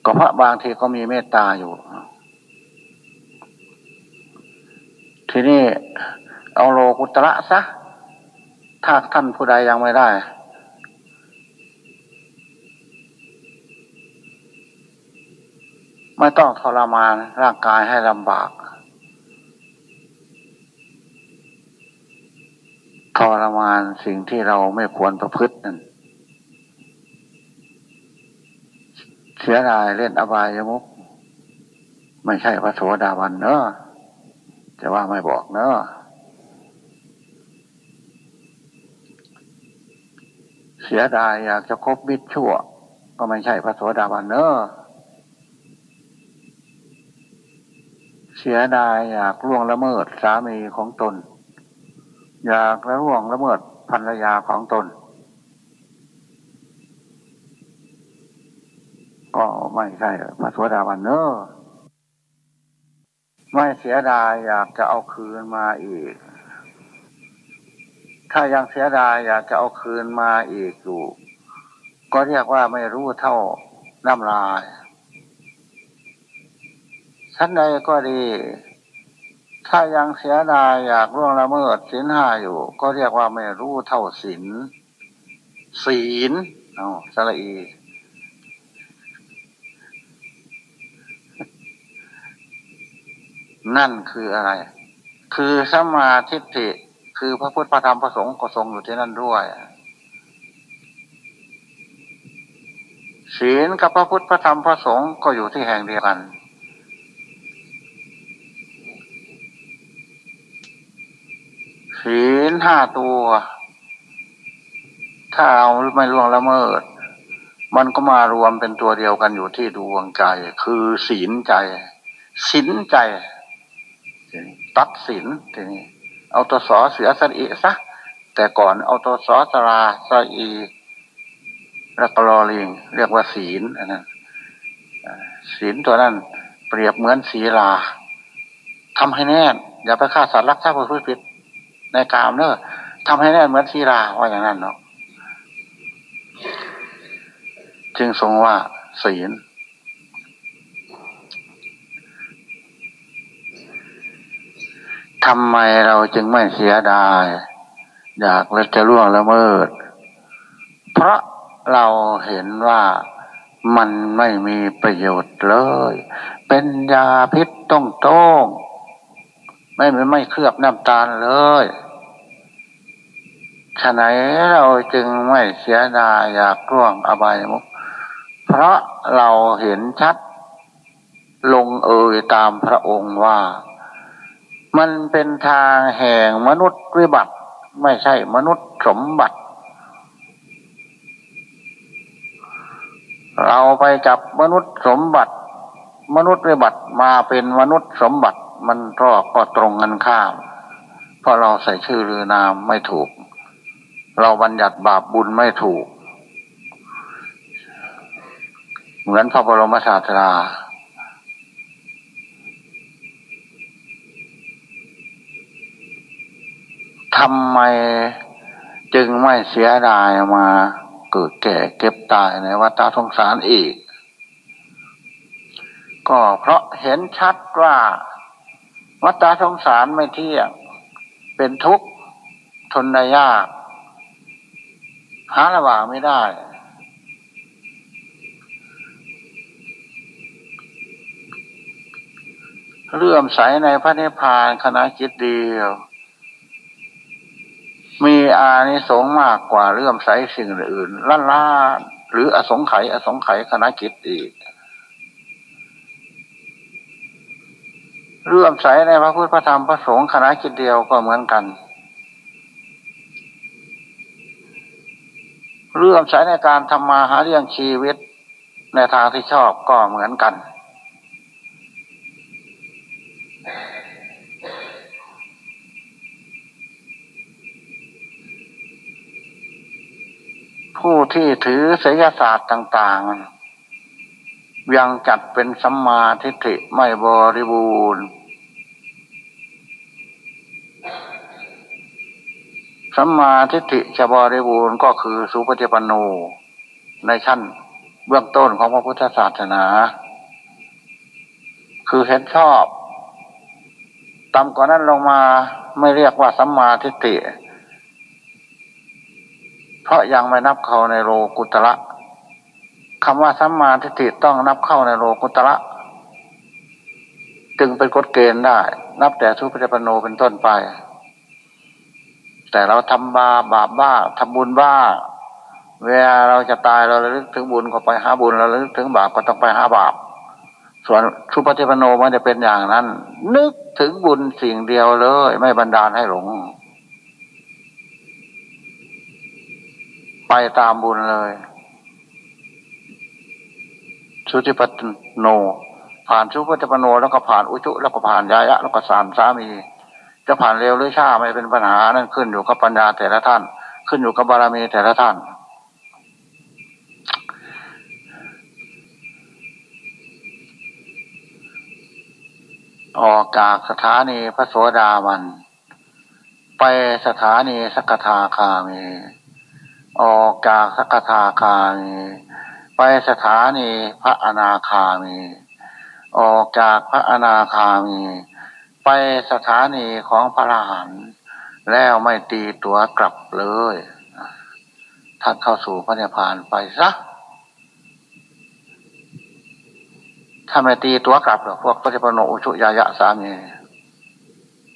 A: ก็พระบางทีก็มีเมตตาอยู่ ทีนี้เอาโลกุตระซะถ้าท่านผู้ใดยังไม่ได้ ไม่ต้องทรมานร่างกายให้ลำบากทรมานสิ่งที่เราไม่ควรประพฤตินั่นเสียดายเล่นอบายมุก ไม่ใช่พระโสดาบันเนอะ จะว่าไม่บอกเนอะเสียดายอยากจะคบมิตรชั่ว ก็ไม่ใช่พระโสดาบันเนอะเสียดายอยากล่วงละเมิดสามีของตน อยากละล่วงละเมิดภรรยาของตน ก็ไม่ใช่พระโสดาบันเนอะ ไม่เสียดายอยากจะเอาคืนมาอีก ถ้ายังเสียดายอยากจะเอาคืนมาอีกอยู่ ก็เรียกว่าไม่รู้เท่าน้ำลายชั้นใดก็ดี ถ้ายังเสียดายอยากร่วงละเมิดศีลห้าอยู่ ก็เรียกว่าไม่รู้เท่าศีลศีลเอาสละอี นั่นคืออะไร คือสมาธิิคือพระพุทธพระธรรมพระสงฆ์ก็ทรงอยู่ที่นั่นด้วยศีลกับพระพุทธพระธรรมพระสงฆ์ก็อยู่ที่แห่งเดียวกัน ศีลห้าตัว ถ้าเอาไม่ล่วงละเมิด มันก็มารวมเป็นตัวเดียวกันอยู่ที่ดวงใจ คือศีลใจศีลใจ ตัดสินทีนี้เอาตัวสอเสือสรีซะแต่ก่อนเอาตัวสอสราสอีแล้วก็รอลิงเรียกว่าศีลอันนั้นศีลตัวนั้น เปรียบเหมือนศีลาทำให้แน่นอย่าไปฆ่าสัตว์รักทรัพย์ผู้ผิดในกามเนอะทำให้แน่นเหมือนศีลาว่าอย่างนั้นเนาะจึงทรงว่าศีล ทำไมเราจึงไม่เสียดาย อยากเราจะล่วงละเมิด เพราะเราเห็นว่ามันไม่มีประโยชน์เลย เป็นยาพิษต้องต้งไม่ไม่เคลือบน้ำตาลเลยฉะไหนเราจึงไม่เสียดายอยากร่วงอบายมุกเพราะเราเห็นชัด ลงเอ่ยตามพระองค์ว่า มันเป็นทางแห่งมนุษย์วิบัติ ไม่ใช่มนุษย์สมบัติ เราไปจับมนุษย์สมบัติ มนุษย์วิบัติมาเป็นมนุษย์สมบัติ มันก็ก็ตรงกันข้าม เพราะเราใส่ชื่อหรือนามไม่ถูก เราบัญญัติบาปบุญไม่ถูก เหมือนพระบรมศาสดา ทำไมจึงไม่เสียดายมาเกิดแก่เก็บตายในวัฏสงสารอีก ก็เพราะเห็นชัดว่าวัฏสงสารไม่เที่ยง เป็นทุกข์ทนได้ยาก หาระหว่างไม่ได้เรื่อมใสในพระนิพพานคณะจิตเดียว มีอานิสงส์มากกว่าเรื่อมใสสิ่งอื่นล้านล้าหรืออสงไขยอสงไขยคณะกิจอีก เรื่อมใสในพระพุทธพระธรรมพระสงฆ์คณะกิจเดียวก็เหมือนกัน เรื่อมใสในการทำมาหาเรื่องชีวิตในทางที่ชอบก็เหมือนกัน ผู้ที่ถือศิลศาสตร์ต่าง ๆ ยังจัดเป็นสัมมาทิฏฐิไม่บริบูรณ์สัมมาทิฏฐิจะบริบูรณ์ก็คือสุปฏิปันโนในชั้นเบื้องต้นของพระพุทธศาสนา คือเห็นชอบต่ำกว่านั้นลงมาไม่เรียกว่าสัมมาทิฏฐิ เพราะยังไม่นับเข้าในโลกุตระคำว่าสัมมาทิฏฐิต้องนับเข้าในโลกุตระจึงเป็นกฎเกณฑ์ได้ นับแต่สุปฏิปโนเป็นต้นไป แต่เราทำบาบาปบ้าทำบุญบ้า เวลาเราจะตายเราระลึกถึงบุญก็ไปหาบุญเราระลึกถึงบาปก็ต้องไปหาบาปส่วนสุปฏิปโนมันจะเป็นอย่างนั้น นึกถึงบุญสิ่งเดียวเลย ไม่บันดาลให้หลง ไปตามบุญเลยสุติปัตโน ผ่านสุปฏิปโนแล้วก็ผ่านอุจุแล้วก็ผ่านยายะแล้วก็สามสามี จะผ่านเร็วหรือช้าไม่เป็นปัญหานั่นขึ้นอยู่กับปัญญาแต่ละท่าน ขึ้นอยู่กับบารมีแต่ละท่าน ออกจากสถานีพระโสดามัน ไปสถานีสกทาคามี ออกจากสกทาคามี ไปสถานีพระอนาคามี ออกจากพระอนาคามี ไปสถานีของพระอรหันต์แล้วไม่ตีตัวกลับเลยท่านเข้าสู่พระนิพพานไปซะถ้าไม่ตีตัวกลับหรอกพวกพระเจ้าโนอุชุยายะสามี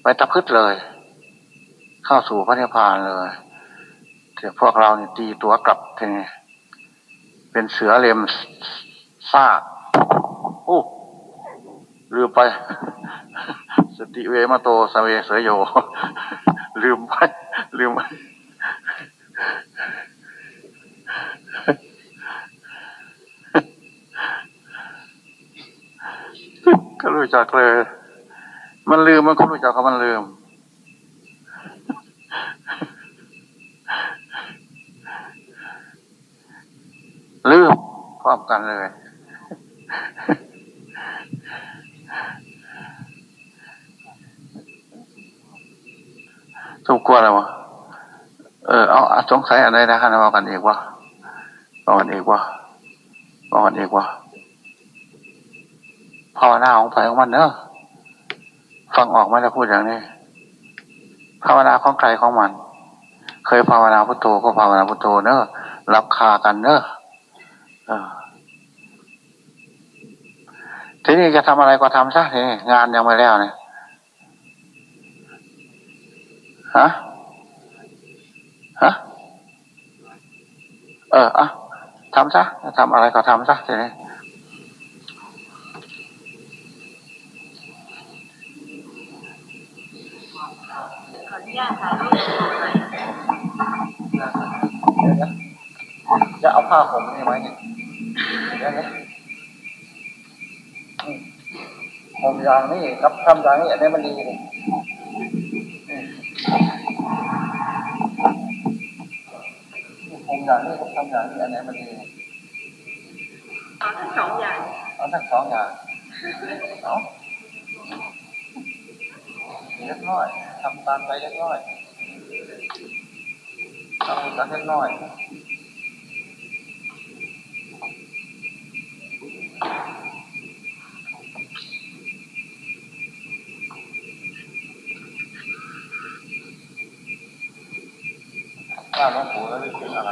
A: ไปตะพึดเลย เข้าสู่พระนิพพานเลย แต่พวกเราเนี่ตีตัวกลับทีนี้เป็นเสือเล็มซากโอ้ลืมไป สติเวมาโตสเวเสยโย ลืมไป ลืมไปก็รู้จักเลย มันลืมมันก็รู้จักเขามันลืม ลืมพร้อมกันเลย ทุกข์กลัวอะไรวะเออเอาสงสัยอะไรนะครับมากันเอกวะมากันเอกวะมากันเอกวะภาวนาของไผ่ของมันเนอะฟังออกไหมจะพูดอย่างนี้ ภาวนาของใครของมัน เคยภาวนาพุทโธก็ภาวนาพุทโธเนอะรับคากันเนอะ ทีนี้จะทำอะไรก็ทำซะทีงานยังไม่แล้วเนี่ยฮะฮะเอออะทำซะทำอะไรก็ทำซะทีนี้ขออนุญาตถ่ายรูปหน่อยจะเอาผ้าผมนี่ไหมเนี่ย ผมอย่างนี้กับทำอย่างนี้อันนี้มันดีเลยผมอย่างนี้กับทำอย่างนี้อันนี้มันดี
B: เอาทั้งสองอย่าง
A: เอาทั้งสองอย่างเอาเล็กน้อยทำตามไปเล็กน้อยทำตามเล็กน้อย ว่าหลวงปู่แล้วเป็นอะไร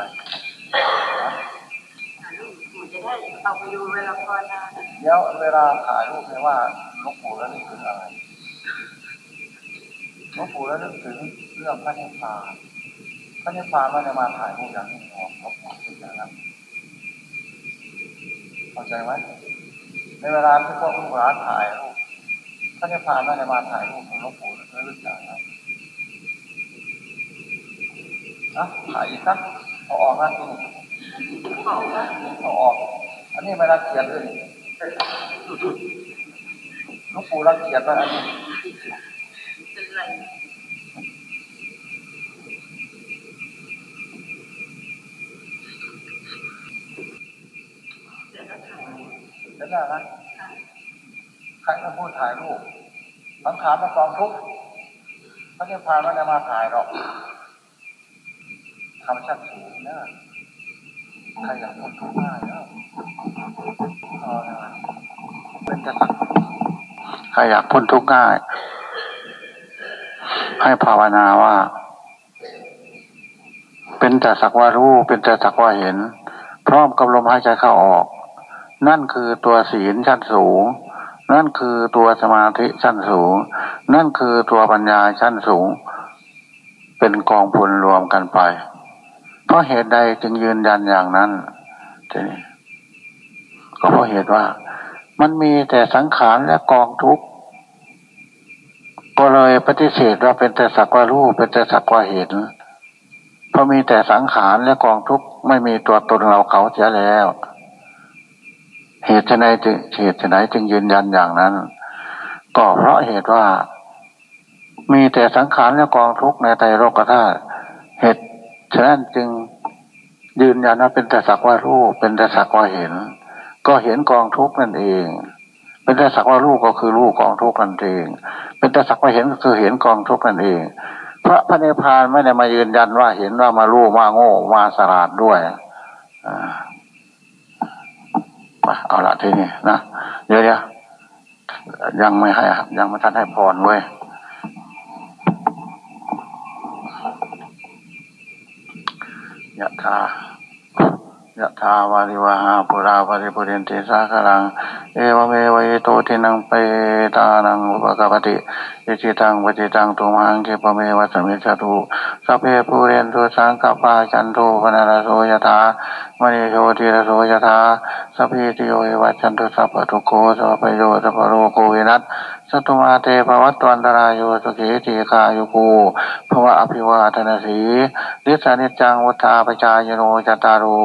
B: ปู่จะได้เอาไปดูเวลาพอนา
A: เดี๋ยวเวลาถ่ายรูปเนี่ยว่าหลวงปู่แล้วนึกถึงอะไรหลวงปู่แล้วนึกถึงเรื่องพระนิพพานพระนิพพานไม่ได้มาถ่ายรูปอย่างนี้หรอกหลวงปู่เป็นอย่างนั้น เข้าใจไหมในเวลาที่พวกคุณหลานถ่ายรูปพระนิพพานไม่ได้มาถ่ายรูปของหลวงปู่แล้วนึกอย่างนั้นนะถ่ายอีกสักเอาออกนะทีนี้เอาออก อันนี้ไม่รักเกียรติเลยลูกปู่รักเกียรตินะอันนี้เดี๋ยวนะใครมาพูด ถ่ายรูปสังขารมากองทุกข์พระเจ้าพาไม่ได้มาถ่ายหรอกทำชั้นสูงนะใครอยากพ้นทุกข์ง่ายนะเป็นจะสักใครอยากพ้นทุกข์ง่ายให้ภาวนาว่า เป็นแต่สักว่ารู้ เป็นแต่สักว่าเห็น พร้อมกับลมหายใจเข้าออก นั่นคือตัวศีลชั้นสูง นั่นคือตัวสมาธิชั้นสูง นั่นคือตัวปัญญาชั้นสูง เป็นกองพลรวมกันไป เพราะเหตุใดจึงยืนยันอย่างนั้นทีนี้ก็เพราะเหตุว่า มันมีแต่สังขารและกองทุกข์ก็เลยปฏิเสธว่าเป็นแต่สักว่ารู้เป็นแต่สักว่าเห็นเพราะมีแต่สังขารและกองทุกข์ไม่มีตัวตนเราเขาเสียแล้ว เหตุไหนจึงเหตุไหนจึงยืนยันอย่างนั้น ก็เพราะเหตุว่า มีแต่สังขารและกองทุกข์ในใจโลกธาตุเหตุฉะนั้นจึงยืนยันว่าเป็นแต่สักว่ารู้เป็นแต่สักว่าเห็น ก็เห็นกองทุกข์นั่นเอง เป็นแต่สักว่ารู้ก็คือรู้กองทุกข์นั่นเอง เป็นแต่สักว่าเห็นก็คือเห็นกองทุกข์นั่นเองพระพระเนพานไม่ได้มายืนยันว่าเห็นว่ามารู้มาโง่มาสลาดด้วยอ่า เอาละทีนี้นะเดี๋ยวเดี๋ยวยังไม่ให้ยังไม่ทันให้พรเว้ยยะทา ยะทาวาริวหาปุราภริปุเรนติสาคลัง เอวเมวายโตทินังเปตานังอุปกปติยจิตังปจิตังตุมังเกปเมวัสมิจตุสัพเพภูเรนตุสังกปาจันโทปนารโสยถามณีโชติรโสยถาสัพพิติโยวัจันตุสัพพทุโกสัพพโยสัพพโรโกวินัส สตุมาเตภวัตวันตรายโยสุขีติคายุกูภวะอภิวาทนาสีลิสานิจังวุฒาปจายโนจตารุ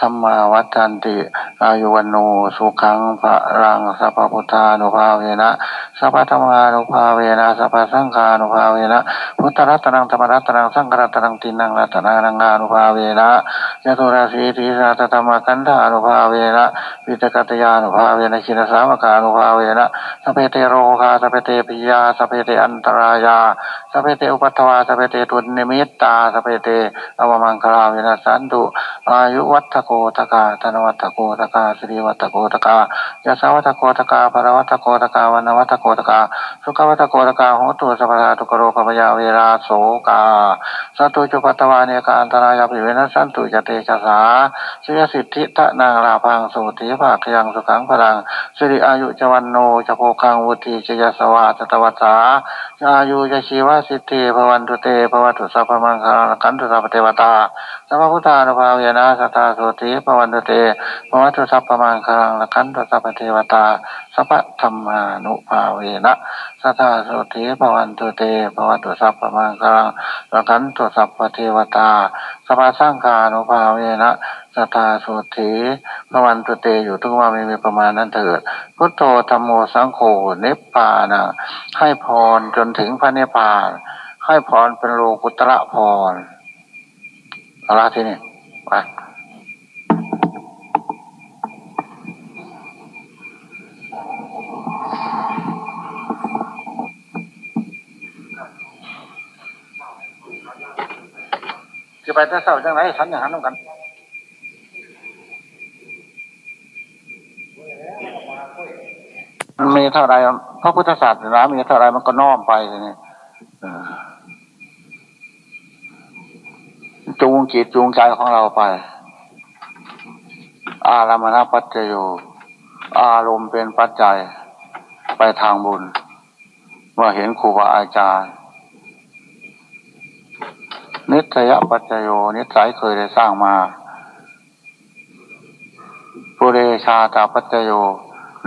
A: ธรรมาวัฏันติ อายุวันโนสุขังพระรังสัพพุทธานุภาเวนะสัพพธรรมานุภาเวนะสัพพสังฆานุภาเวนะพุทธรัตนังธรรมรัตนังสังฆรัตนังตินังรัตนานังานุภาเวนะยะตุราสีติสาตธรรมกันธานุภาเวนะวิตกัตยานุภาเวนะชินสามกานุภาเวนะสัพเพเตโรคาสัพเพเตปิยาสัพเพเตอันตรายาสัพเพเตอุปัตวาสัพเพเตตุนิมิตตาสัพเพเตอวมังคลาเวนะสันตุอายุวัตโกตกาธนวัตโกตกาสิริวัตโกตกายาสาวัตโกตกาภรวัตโกตกาวันวัตโกตกาสุขวัตโกตกาโหตุสัพพะตุกโรปปยาเวราโสกาสัตุจุปัตวาเนกาอันตรายาปิเวนะสันตุจเตชะสาเสยสิทธิตะนางราพังสุติภาคยังสุขังพลังสิริอายุจวันโนจะโพคังวุติจยสวาตตวัสสาอายุจะชีวสิทธิภวันตุเตภวัตุสัพพมังคากันตุสัพเทวตาสัพพุทธานุภาเวนะสัตตาสุติภวันตุเตภวัตุสัพพมังคากันตุสัพเทวตาสัพพธรรมานุภาเวนะสัตตาสุติภวันตุเตภวัตุสัพพมังคากันตุสัพพเทวตาสัพพสังฆานุภาเวนะ สตาสุถีพระวันตุเตอยู่ทุกว่าไม่มีประมาณนั้นเถิด พุทโธธรรมโมสังโฆเนปปานะให้พรจนถึงพระเนปาลให้พรเป็นโลกุตระพรอะไรที่นี่ไปจะไปแต่เศร้าจังไรฉันอย่างนั้นต้องกัน มันมีเท่าไรพระพุทธศาสนามีเท่าไรมันก็น้อมไปเลยจูงจิตจูงใจของเราไป อารามณปัจจโย อารมณ์เป็นปัจจัย ไปทางบุญ เมื่อเห็นครูบาอาจารย์ นิสยปัจจโย นิสัยเคยได้สร้างมาปุเรชาตาปัจจโย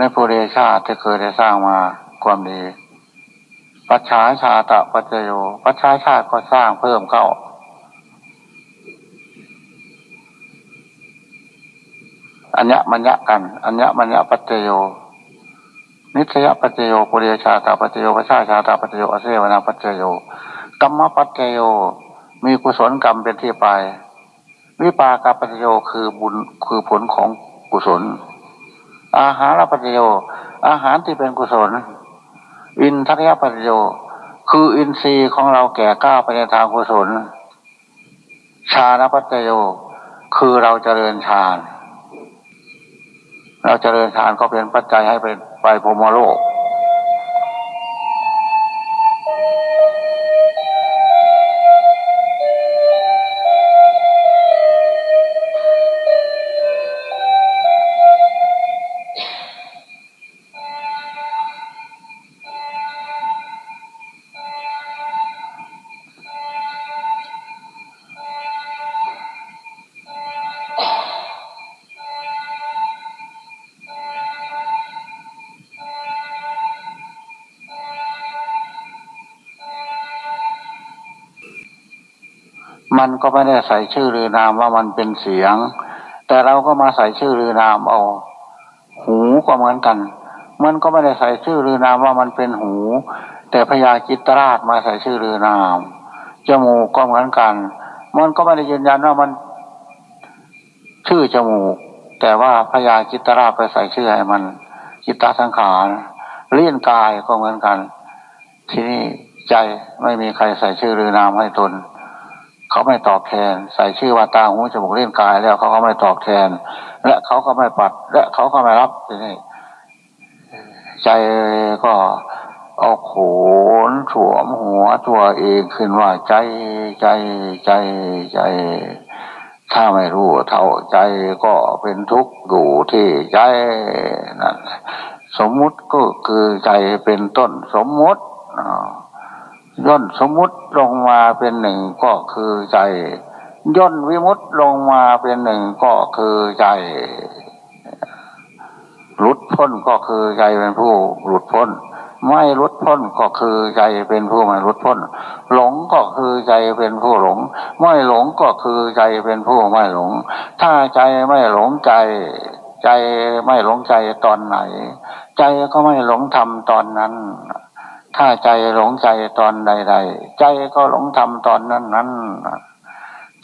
A: ในปุเรชาติที่เคยได้สร้างมาความดี ปัจฉาชาตะปัจจโย ปัจฉาชาติก็สร้างเพิ่มเข้า อัญญมัญญกัน อัญญมัญญปัจจโย นิสยปัจจโยปุเรชาตาปัจจโยปัจฉาชาตาปัจจโยอเสวนาปัจจโยกรรมปัจจโย มีกุศลกรรมเป็นที่ไป วิปากปัจจโยคือบุญคือผลของกุศล อาหารปัจโย อาหารที่เป็นกุศล อินทรียปัจโย คืออินทรีย์ของเราแก่ก้าวไปในทางกุศล ชาณปัจโย คือเราเจริญฌาน เราเจริญฌานก็เป็นปัจจัยให้ไปไปพรมโลก มันก็ไม่ได้ใส่ชื่อหรือนามว่ามันเป็นเสียง แต่เราก็มาใส่ชื่อหรือนามเอาหูก็เหมือนกัน มันก็ไม่ได้ใส่ชื่อหรือนามว่ามันเป็นหู แต่พญาจิตราชมาใส่ชื่อหรือนามจมูกก็เหมือนกัน มันก็ไม่ได้ยืนยันว่ามัน ชื่อจมูก แต่ว่าพญาจิตราชไปใส่ชื่อให้มันจิตตสังขารเลี้ยนกายก็เหมือนกัน ที่นี่ใจไม่มีใครใส่ชื่อหรือนามให้ตน เขาไม่ตอบแทน ใส่ชื่อว่าตาหูจมูกเลี้ยนกายแล้วเขาก็ไม่ตอบแทน และเขาก็ไม่ปัด และเขาก็ไม่รับนี่ใจก็เอาโขนสวมหัวตัวเองขึ้นว่าใจใจใจใจถ้าไม่รู้เท่าใจก็เป็นทุกข์อยู่ที่ใจนั่นสมมุติก็คือใจเป็นต้นสมมุติ ย่นสมมุติลงมาเป็นหนึ่งก็คือใจ ย่นวิมุตลงมาเป็นหนึ่งก็คือใจหลุดพ้นก็คือใจเป็นผู้หลุดพ้น ไม่หลุดพ้นก็คือใจเป็นผู้ไม่หลุดพ้น หลงก็คือใจเป็นผู้หลง ไม่หลงก็คือใจเป็นผู้ไม่หลง ถ้าใจไม่หลงใจ ใจไม่หลงใจตอนไหน ใจก็ไม่หลงทำตอนนั้น ถ้าใจหลงใจตอนใด ๆ ใจก็หลงทำตอนนั้นนั้น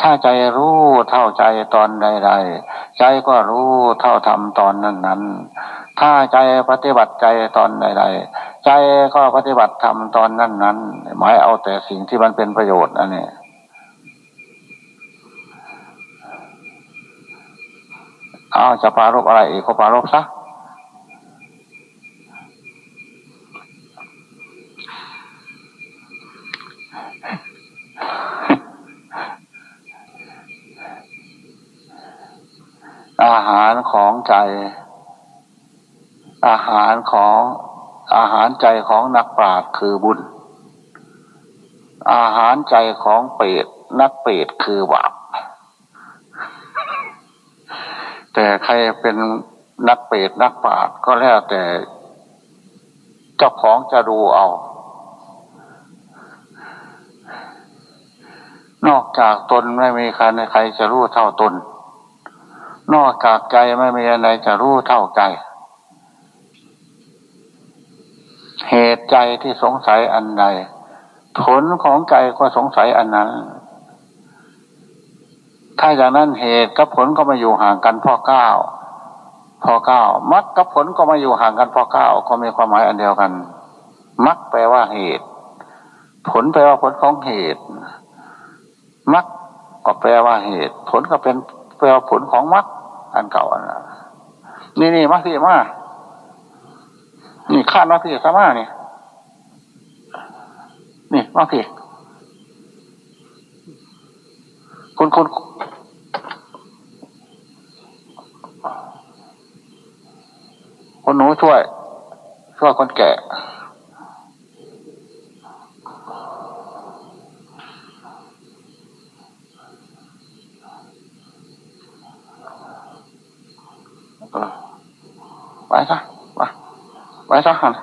A: ถ้าใจรู้เท่าใจตอนใด ๆ ใจก็รู้เท่าทำตอนนั้นนั้นถ้าใจปฏิบัติใจตอนใด ๆ ใจก็ปฏิบัติทำตอนนั้นนั้นหมายเอาแต่สิ่งที่มันเป็นประโยชน์อันนี้เอาจะปารบอะไรอีกก็ปารบซะ อาหารของใจ อาหารของอาหารใจของนักปราชญ์คือบุญ อาหารใจของเปรตนักเปรตคือบาปแต่ใครเป็นนักเปรตนักปราชญ์ก็แล้วแต่ เจ้าของจะดูเอา นอกจากตนไม่มีใครใครจะรู้เท่าตน นอกจากใจไม่มีอะไรจะรู้เท่าใจ เหตุใจที่สงสัยอันใดผลของใจก็สงสัยอันนั้น ถ้าอย่างนั้นเหตุกับผลก็มาอยู่ห่างกันพ่อเก้าพ่อเก้ามักกับผลก็มาอยู่ห่างกันพ่อเก้าก็มีความหมายอันเดียวกันมักแปลว่าเหตุ ผลแปลว่าผลของเหตุมักก็แปลว่าเหตุ ผลก็เป็น แปลว่าผลของมักอันเก่าอันนั้นนี่นี่มาพี่มานี่ข้านมาพี่สามานี่นี่มาพี่คุณคุณคนหนูช่วยช่วยคนแก่ ไปซะไปไปซะหัน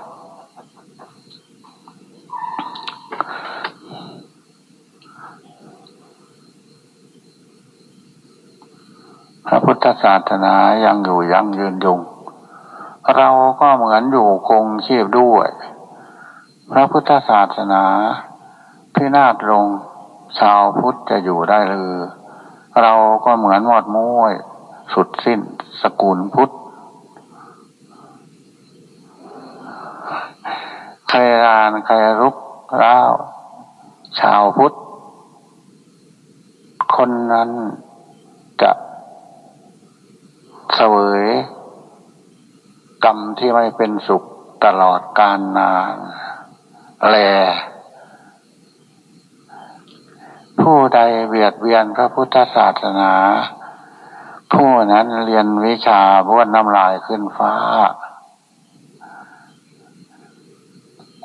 A: พระพุทธศาสนายังอยู่ยังยืนยง เราก็เหมือนอยู่คงชีพด้วย พระพุทธศาสนาพินาศลงชาวพุทธจะอยู่ได้หรือเราก็เหมือนหมดมุ้ย สุดสิ้น สกุลพุทธใครรานใครรุกร้าวชาวพุทธ คนนั้นจะเสวยกรรมที่ไม่เป็นสุขตลอดกาลนานแลผู้ใดเบียดเบียนพระพุทธศาสนา ผู้นั้นเรียนวิชาบ้วนน้ำลายขึ้นฟ้า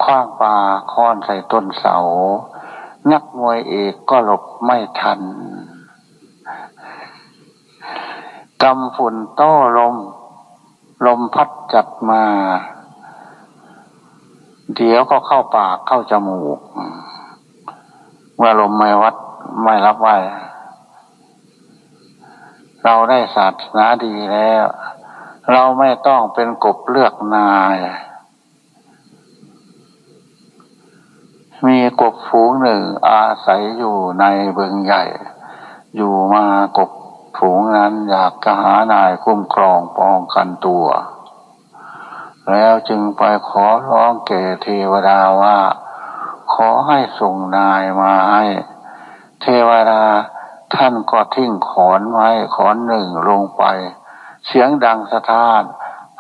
A: คว้างปลาค้อนใส่ต้นเสา นักมวยเอกก็หลบไม่ทันกำฝุ่นโต้ลม ลมพัดจัดมา เดี๋ยวก็เข้าปากเข้าจมูก เมื่อลมไม่วัดไม่รับไหว เราได้ศาสนาดีแล้ว เราไม่ต้องเป็นกบเลือกนาย มีกบฝูงหนึ่งอาศัยอยู่ในเบืองใหญ่ อยู่มากบฝูงนั้นอยากจะหานายคุ้มครองป้องกันตัว แล้วจึงไปขอร้องแก่เทวดาว่า ขอให้ส่งนายมาให้ เทวดา ท่านก็ทิ้งขอนไว้ขอนหนึ่งลงไป เสียงดังสะท้าน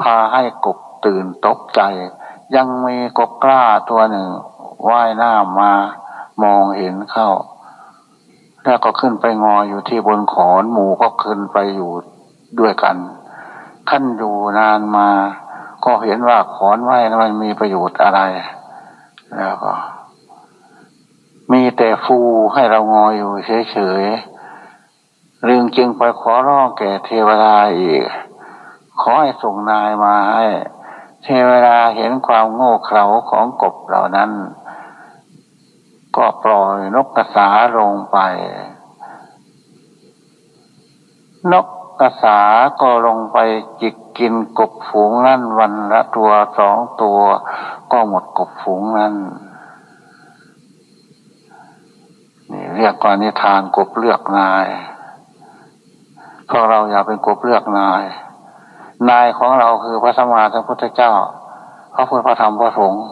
A: พาให้กบตื่นตกใจ ยังมีกบกล้าตัวหนึ่งว่ายหน้ามามองเห็นเข้า แล้วก็ขึ้นไปงออยู่ที่บนขอนหมูก็ขึ้นไปอยู่ด้วยกันขั้นอยู่นานมา ก็เห็นว่าขอนไว้มันมีประโยชน์อะไร แล้วก็ มีแต่ฟูให้เรางออยู่เฉยๆ ลึงจึงไปขอร้องแก่เทวดาอีก ขอให้ส่งนายมาให้ เทวดาเห็นความโง่เขลาของกบเหล่านั้น ก็ปล่อยนกกระสาลงไป นกกระสาก็ลงไปจิกกินกบฝูงนั้นวันละตัวสองตัว ก็หมดกบฝูงนั้นนี่เรียกว่านิทานกบเลือกนาย พวกเราอย่าเป็นกบเลือกนาย นายของเราคือพระสมมาสัมพุทธเจ้าพระพุทธพระธรรมพระสงฆ์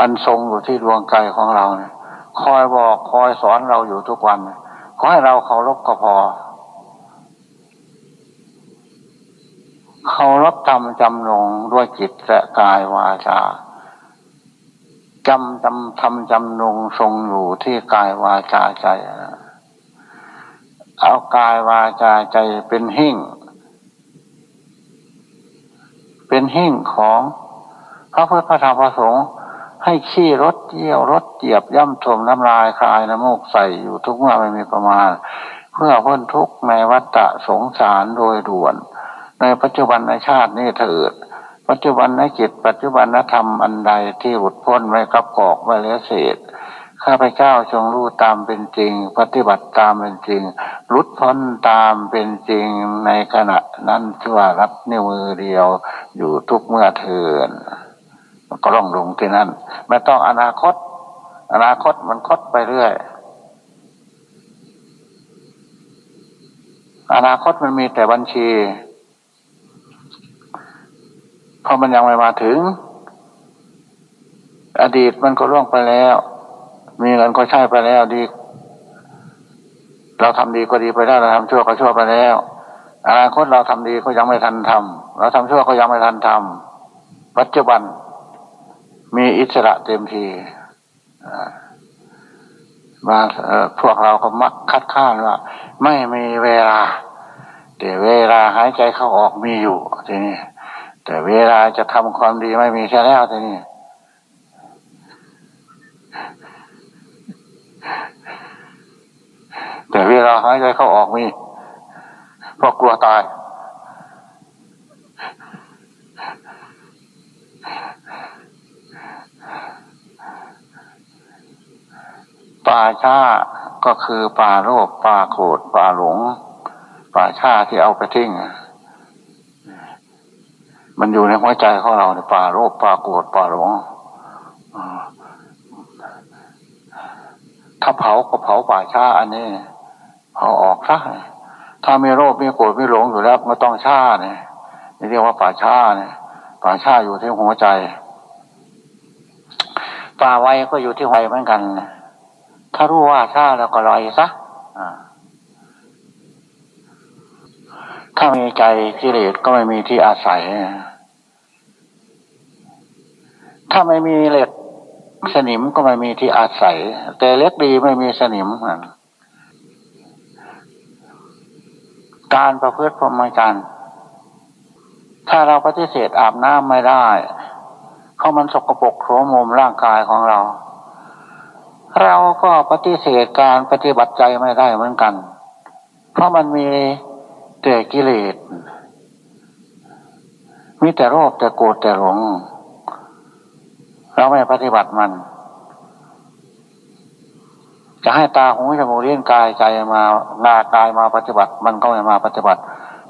A: อันทรงอยู่ที่ดวงใจของเราเนี่ยคอยบอกคอยสอนเราอยู่ทุกวัน ขอให้เราเคารพก็พอเคารพจำจำลงด้วยจิตและกายวาจาจำจำทำจำลงทรงอยู่ที่กายวาจาใจ เอากายวาจาใจเป็นหิ่ง เป็นหิ่งของพระพุทธพระธรรมประสงค์ให้ขี้รถเยี่ยวรถเจียบย่ำถมน้ำลายคลายน้ำมูกใส่อยู่ทุกเมื่อไม่มีประมาณ เพื่อพ้นทุกข์ในวัฏสงสารโดยด่วน ในปัจจุบันในชาตินี้เถิด ปัจจุบันในจิตปัจจุบันนธรรมอันใดที่หลุดพ้นไว้กับกอกไว้แล้วเศษ ข้าพเจ้าจงรู้ตามเป็นจริง ปฏิบัติตามเป็นจริงรุดพ้นตามเป็นจริงในขณะนั้นที่วรับนิ้วมือเดียวอยู่ทุกเมื่อเทินก็ต้องลงที่นั่นไม่ต้องอนาคต อนาคตมันคดไปเรื่อย อนาคตมันมีแต่บัญชีเพราะมันยังไม่มาถึง อดีตมันก็ล่วงไปแล้ว มีเงินก็ใช้ไปแล้วดี เราทำดีก็ดีไปแล้วเราทำชั่วก็ชั่วไปแล้วอนาคตเราทำดีก็ยังไม่ทันทำเราทำชั่วก็ยังไม่ทันทำปัจจุบัน มีอิสระเต็มทีมาพวกเราก็มักคัดค้านว่า ไม่มีเวลา แต่เวลาหายใจเข้าออกมีอยู่ทีนี้แต่เวลาจะทำความดีไม่มีใช่แล้วทีนี้ แต่เวลาหายใจเข้าออกมีเพราะกลัวตาย ป่าชาก็คือป่าโรคป่าโขดป่าหลง ป่าชาที่เอาไปทิ้งมันอยู่ในหัวใจของเราในป่าโรคป่าโกรธป่าหลงถ้าเผาก็เผาป่าชาอันนี้ เอาออกซะถ้ามีโรคมีโกรธมีหลงอยู่แล้วไม่ต้องชาเนี่ยนี่เรียกว่าป่าชาเนี่ยป่าชาอยู่ที่หัวใจ ป่าไวก็อยู่ที่ไวเหมือนกัน ถ้ารู้ว่าชาแล้วก็ลอยซะถ้ามีใจกิเลสก็ไม่มีที่อาศัย ถ้าไม่มีเหล็กสนิมก็ไม่มีที่อาศัย แต่เล็กดีไม่มีสนิมเหมือน การประพฤติพรหมจรรย์ถ้าเราปฏิเสธอาบน้ำไม่ได้ เพราะมันสกปรกโสมมร่างกายของเรา เราก็ปฏิเสธการปฏิบัติใจไม่ได้เหมือนกัน เพราะมันมีแต่กิเลส มีแต่โรคแต่โกรธแต่หลง เราไม่ปฏิบัติมัน จะให้ตาหูจมูกเลี้ยงกายใจมางากายมาปฏิบัติ มันก็ไม่มาปฏิบัติ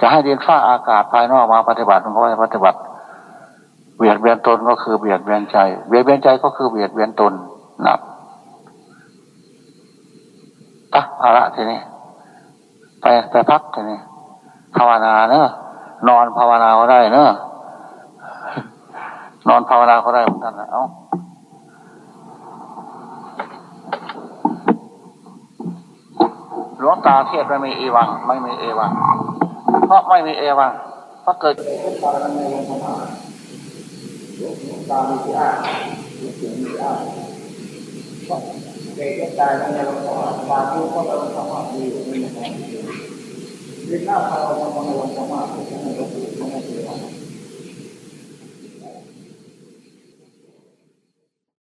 A: จะให้เรียนฟ้าอากาศภายนอกมาปฏิบัติมันก็ไม่ปฏิบัติ เบียดเบียนตนก็คือเบียดเบียนใจ เบียดเบียนใจก็คือเบียดเบียนตนนะปะเอาละทีนี้ ไปไปพักทีนี้ภาวนาเนอะนอนภาวนาก็ได้เนอะนอนภาวนาก็ได้เหมือนกันนะเอ้า หลวงตาเทศไม่มีเอวัง ไม่มีเอวัง เพราะไม่มีเอวังเพราะเกิด
C: ตามีที่อ้างมีเสียงมีอ้างก็เด็กก็ตายในโรงพยาบาลบางทีก็ไปโรงพยาบาลดีอยู่ไม่มีความดีลิ้นหน้าพาเราทำในโรงพยาบาล